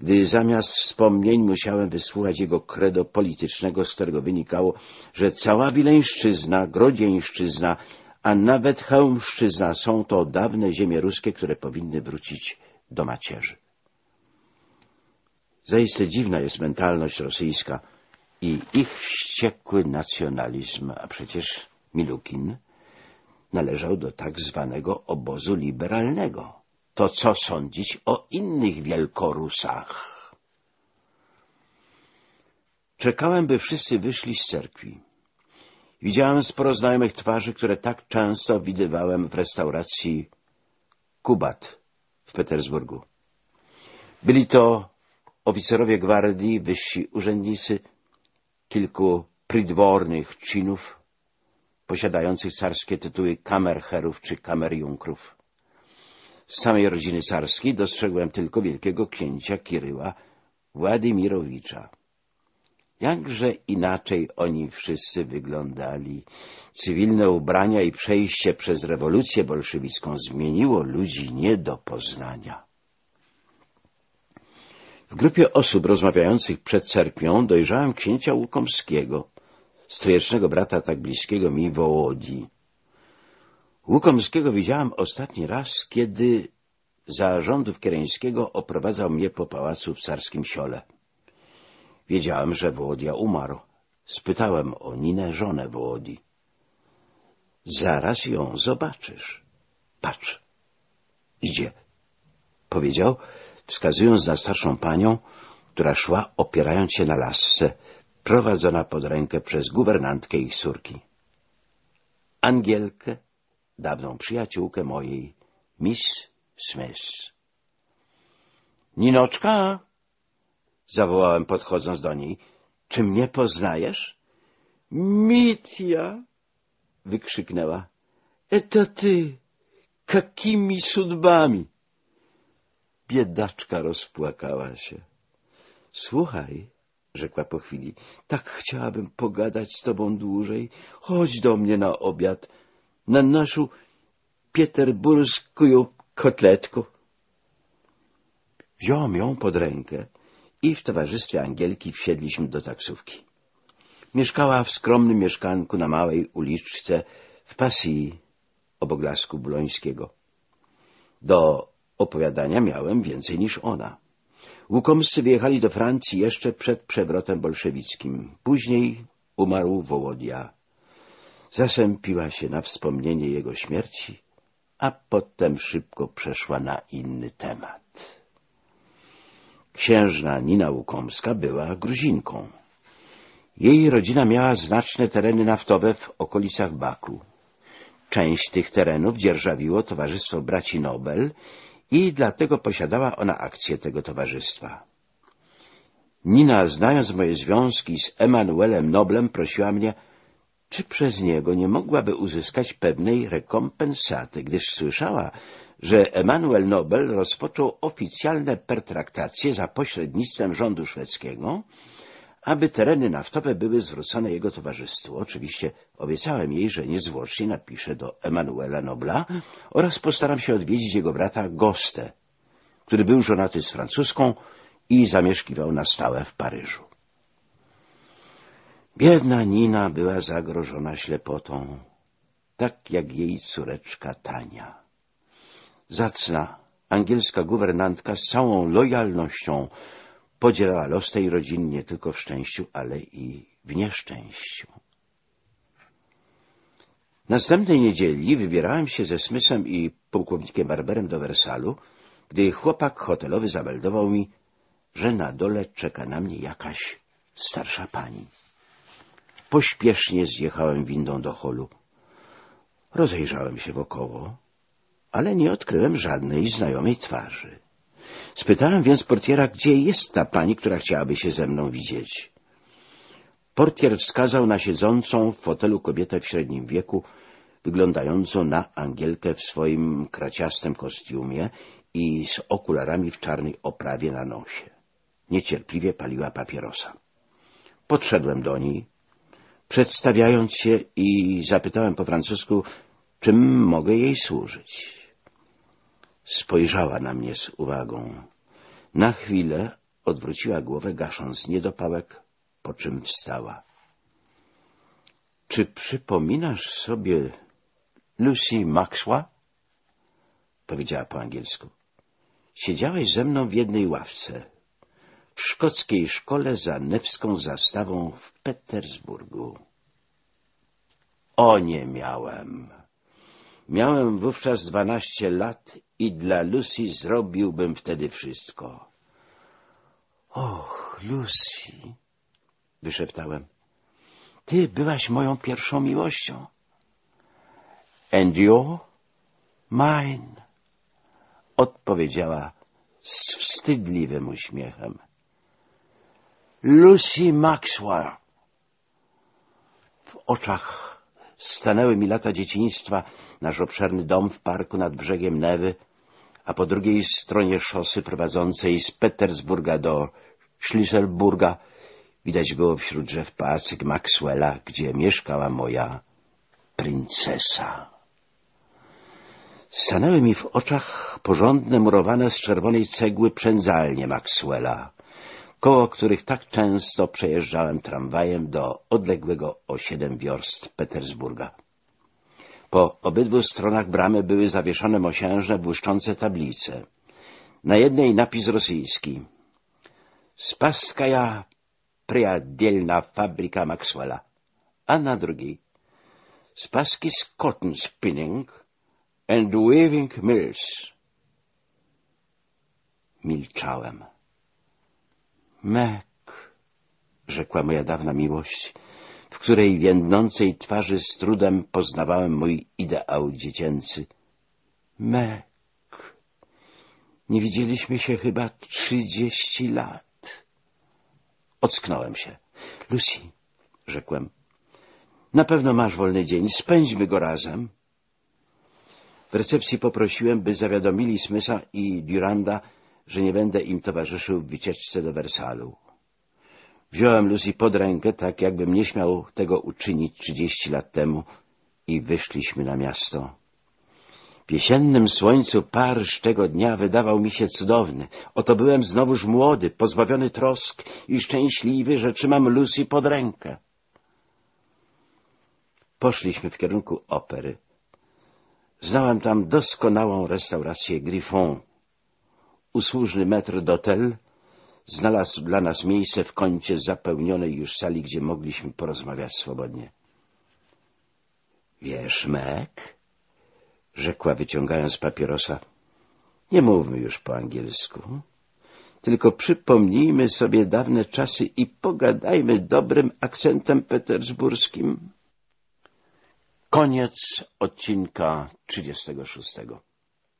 [SPEAKER 1] gdy zamiast wspomnień musiałem wysłuchać jego credo politycznego, z którego wynikało, że cała Wileńszczyzna, Grodzieńszczyzna, a nawet Chełmszczyzna są to dawne ziemie ruskie, które powinny wrócić do macierzy. Zaiste dziwna jest mentalność rosyjska i ich wściekły nacjonalizm, a przecież Milukin należał do tak zwanego obozu liberalnego. To co sądzić o innych wielkorusach? Czekałem, by wszyscy wyszli z cerkwi. Widziałem sporo znajomych twarzy, które tak często widywałem w restauracji Kubat w Petersburgu. Byli to oficerowie gwardii, wyżsi urzędnicy, kilku pridwornych czynów, posiadających carskie tytuły kamerherów czy kamerjunkrów. Z samej rodziny carskiej dostrzegłem tylko wielkiego księcia Kiryła Władimirowicza. Jakże inaczej oni wszyscy wyglądali. Cywilne ubrania i przejście przez rewolucję bolszewicką zmieniło ludzi nie do poznania. W grupie osób rozmawiających przed cerkwią dojrzałem księcia Łukomskiego, stryjecznego brata tak bliskiego mi Wołodzi. Łukomskiego widziałem ostatni raz, kiedy za rządów Kiereńskiego oprowadzał mnie po pałacu w carskim siole. Wiedziałem, że Wołodia umarł. Spytałem o Ninę, żonę Wołodzi. Zaraz ją zobaczysz. Patrz. Idzie. Powiedział, wskazując na starszą panią, która szła opierając się na lasce, prowadzona pod rękę przez guwernantkę ich córki. Angielkę, dawną przyjaciółkę mojej, Miss Smith. Ninoczka, zawołałem podchodząc do niej, czy mnie poznajesz? Mitja, wykrzyknęła. E to ty, kakimi sudbami? Biedaczka rozpłakała się. Słuchaj, rzekła po chwili, tak chciałabym pogadać z tobą dłużej. Chodź do mnie na obiad, na naszą pieterburską kotletku. Wziąłem ją pod rękę i w towarzystwie Angielki wsiedliśmy do taksówki. Mieszkała w skromnym mieszkanku na małej uliczce w Pasji obok Lasku Bulońskiego. Do opowiadania miałem więcej niż ona. Łukomscy wyjechali do Francji jeszcze przed przewrotem bolszewickim. Później umarł Wołodia. Zasępiła się na wspomnienie jego śmierci, a potem szybko przeszła na inny temat. Księżna Nina Łukomska była Gruzinką. Jej rodzina miała znaczne tereny naftowe w okolicach Baku. Część tych terenów dzierżawiło Towarzystwo Braci Nobel i dlatego posiadała ona akcje tego towarzystwa. Nina, znając moje związki z Emanuelem Noblem, prosiła mnie, czy przez niego nie mogłaby uzyskać pewnej rekompensaty, gdyż słyszała, że Emanuel Nobel rozpoczął oficjalne pertraktacje za pośrednictwem rządu szwedzkiego, aby tereny naftowe były zwrócone jego towarzystwu. Oczywiście obiecałem jej, że niezwłocznie napiszę do Emanuela Nobla oraz postaram się odwiedzić jego brata Gostę, który był żonaty z francuską i zamieszkiwał na stałe w Paryżu. Biedna Nina była zagrożona ślepotą, tak jak jej córeczka Tania. Zacna, angielska guwernantka z całą lojalnością podzielała los tej rodziny nie tylko w szczęściu, ale i w nieszczęściu. Następnej niedzieli wybierałem się ze Smysem i pułkownikiem Barberem do Wersalu, gdy chłopak hotelowy zameldował mi, że na dole czeka na mnie jakaś starsza pani. Pośpiesznie zjechałem windą do holu. Rozejrzałem się wokoło, ale nie odkryłem żadnej znajomej twarzy. Spytałem więc portiera, gdzie jest ta pani, która chciałaby się ze mną widzieć. Portier wskazał na siedzącą w fotelu kobietę w średnim wieku, wyglądającą na Angielkę w swoim kraciastym kostiumie i z okularami w czarnej oprawie na nosie. Niecierpliwie paliła papierosa. Podszedłem do niej, przedstawiając się i zapytałem po francusku, czym mogę jej służyć. Spojrzała na mnie z uwagą. Na chwilę odwróciła głowę, gasząc niedopałek, po czym wstała. — Czy przypominasz sobie Lucy Maxwell? — powiedziała po angielsku. — Siedziałeś ze mną w jednej ławce, w szkockiej szkole za newską zastawą w Petersburgu. O nie miałem. Miałem wówczas dwanaście lat i dla Lucy zrobiłbym wtedy wszystko. Och, Lucy, wyszeptałem, ty byłaś moją pierwszą miłością. And you? Mine, odpowiedziała z wstydliwym uśmiechem. Lucy Maxwell. W oczach stanęły mi lata dzieciństwa, nasz obszerny dom w parku nad brzegiem Newy, a po drugiej stronie szosy prowadzącej z Petersburga do Schlisselburga widać było wśród drzew pałacyk Maxwella, gdzie mieszkała moja princesa. Stanęły mi w oczach porządne, murowane z czerwonej cegły przędzalnie Maxwella, koło których tak często przejeżdżałem tramwajem do odległego o siedem wiorst Petersburga. Po obydwu stronach bramy były zawieszone mosiężne, błyszczące tablice. Na jednej napis rosyjski. Spaskaja priadzielna fabryka Maxwella, a na drugiej Spaskis Cotton Spinning and Weaving Mills. Milczałem. Mek, rzekła moja dawna miłość, w której więdnącej twarzy z trudem poznawałem mój ideał dziecięcy. Mek, nie widzieliśmy się chyba trzydzieści lat. Ocknąłem się. Lucy, rzekłem, na pewno masz wolny dzień, spędźmy go razem. W recepcji poprosiłem, by zawiadomili Smysa i Duranda, że nie będę im towarzyszył w wycieczce do Wersalu. Wziąłem Lucy pod rękę, tak jakbym nie śmiał tego uczynić trzydzieści lat temu i wyszliśmy na miasto. W jesiennym słońcu Paryż tego dnia wydawał mi się cudowny. Oto byłem znowuż młody, pozbawiony trosk i szczęśliwy, że trzymam Lucy pod rękę. Poszliśmy w kierunku opery. Znałem tam doskonałą restaurację Griffon. Usłużny metr d'hotel znalazł dla nas miejsce w kącie zapełnionej już sali, gdzie mogliśmy porozmawiać swobodnie. — Wiesz, Mek? — rzekła wyciągając papierosa. — Nie mówmy już po angielsku. Tylko przypomnijmy sobie dawne czasy i pogadajmy dobrym akcentem petersburskim. Koniec odcinka 36.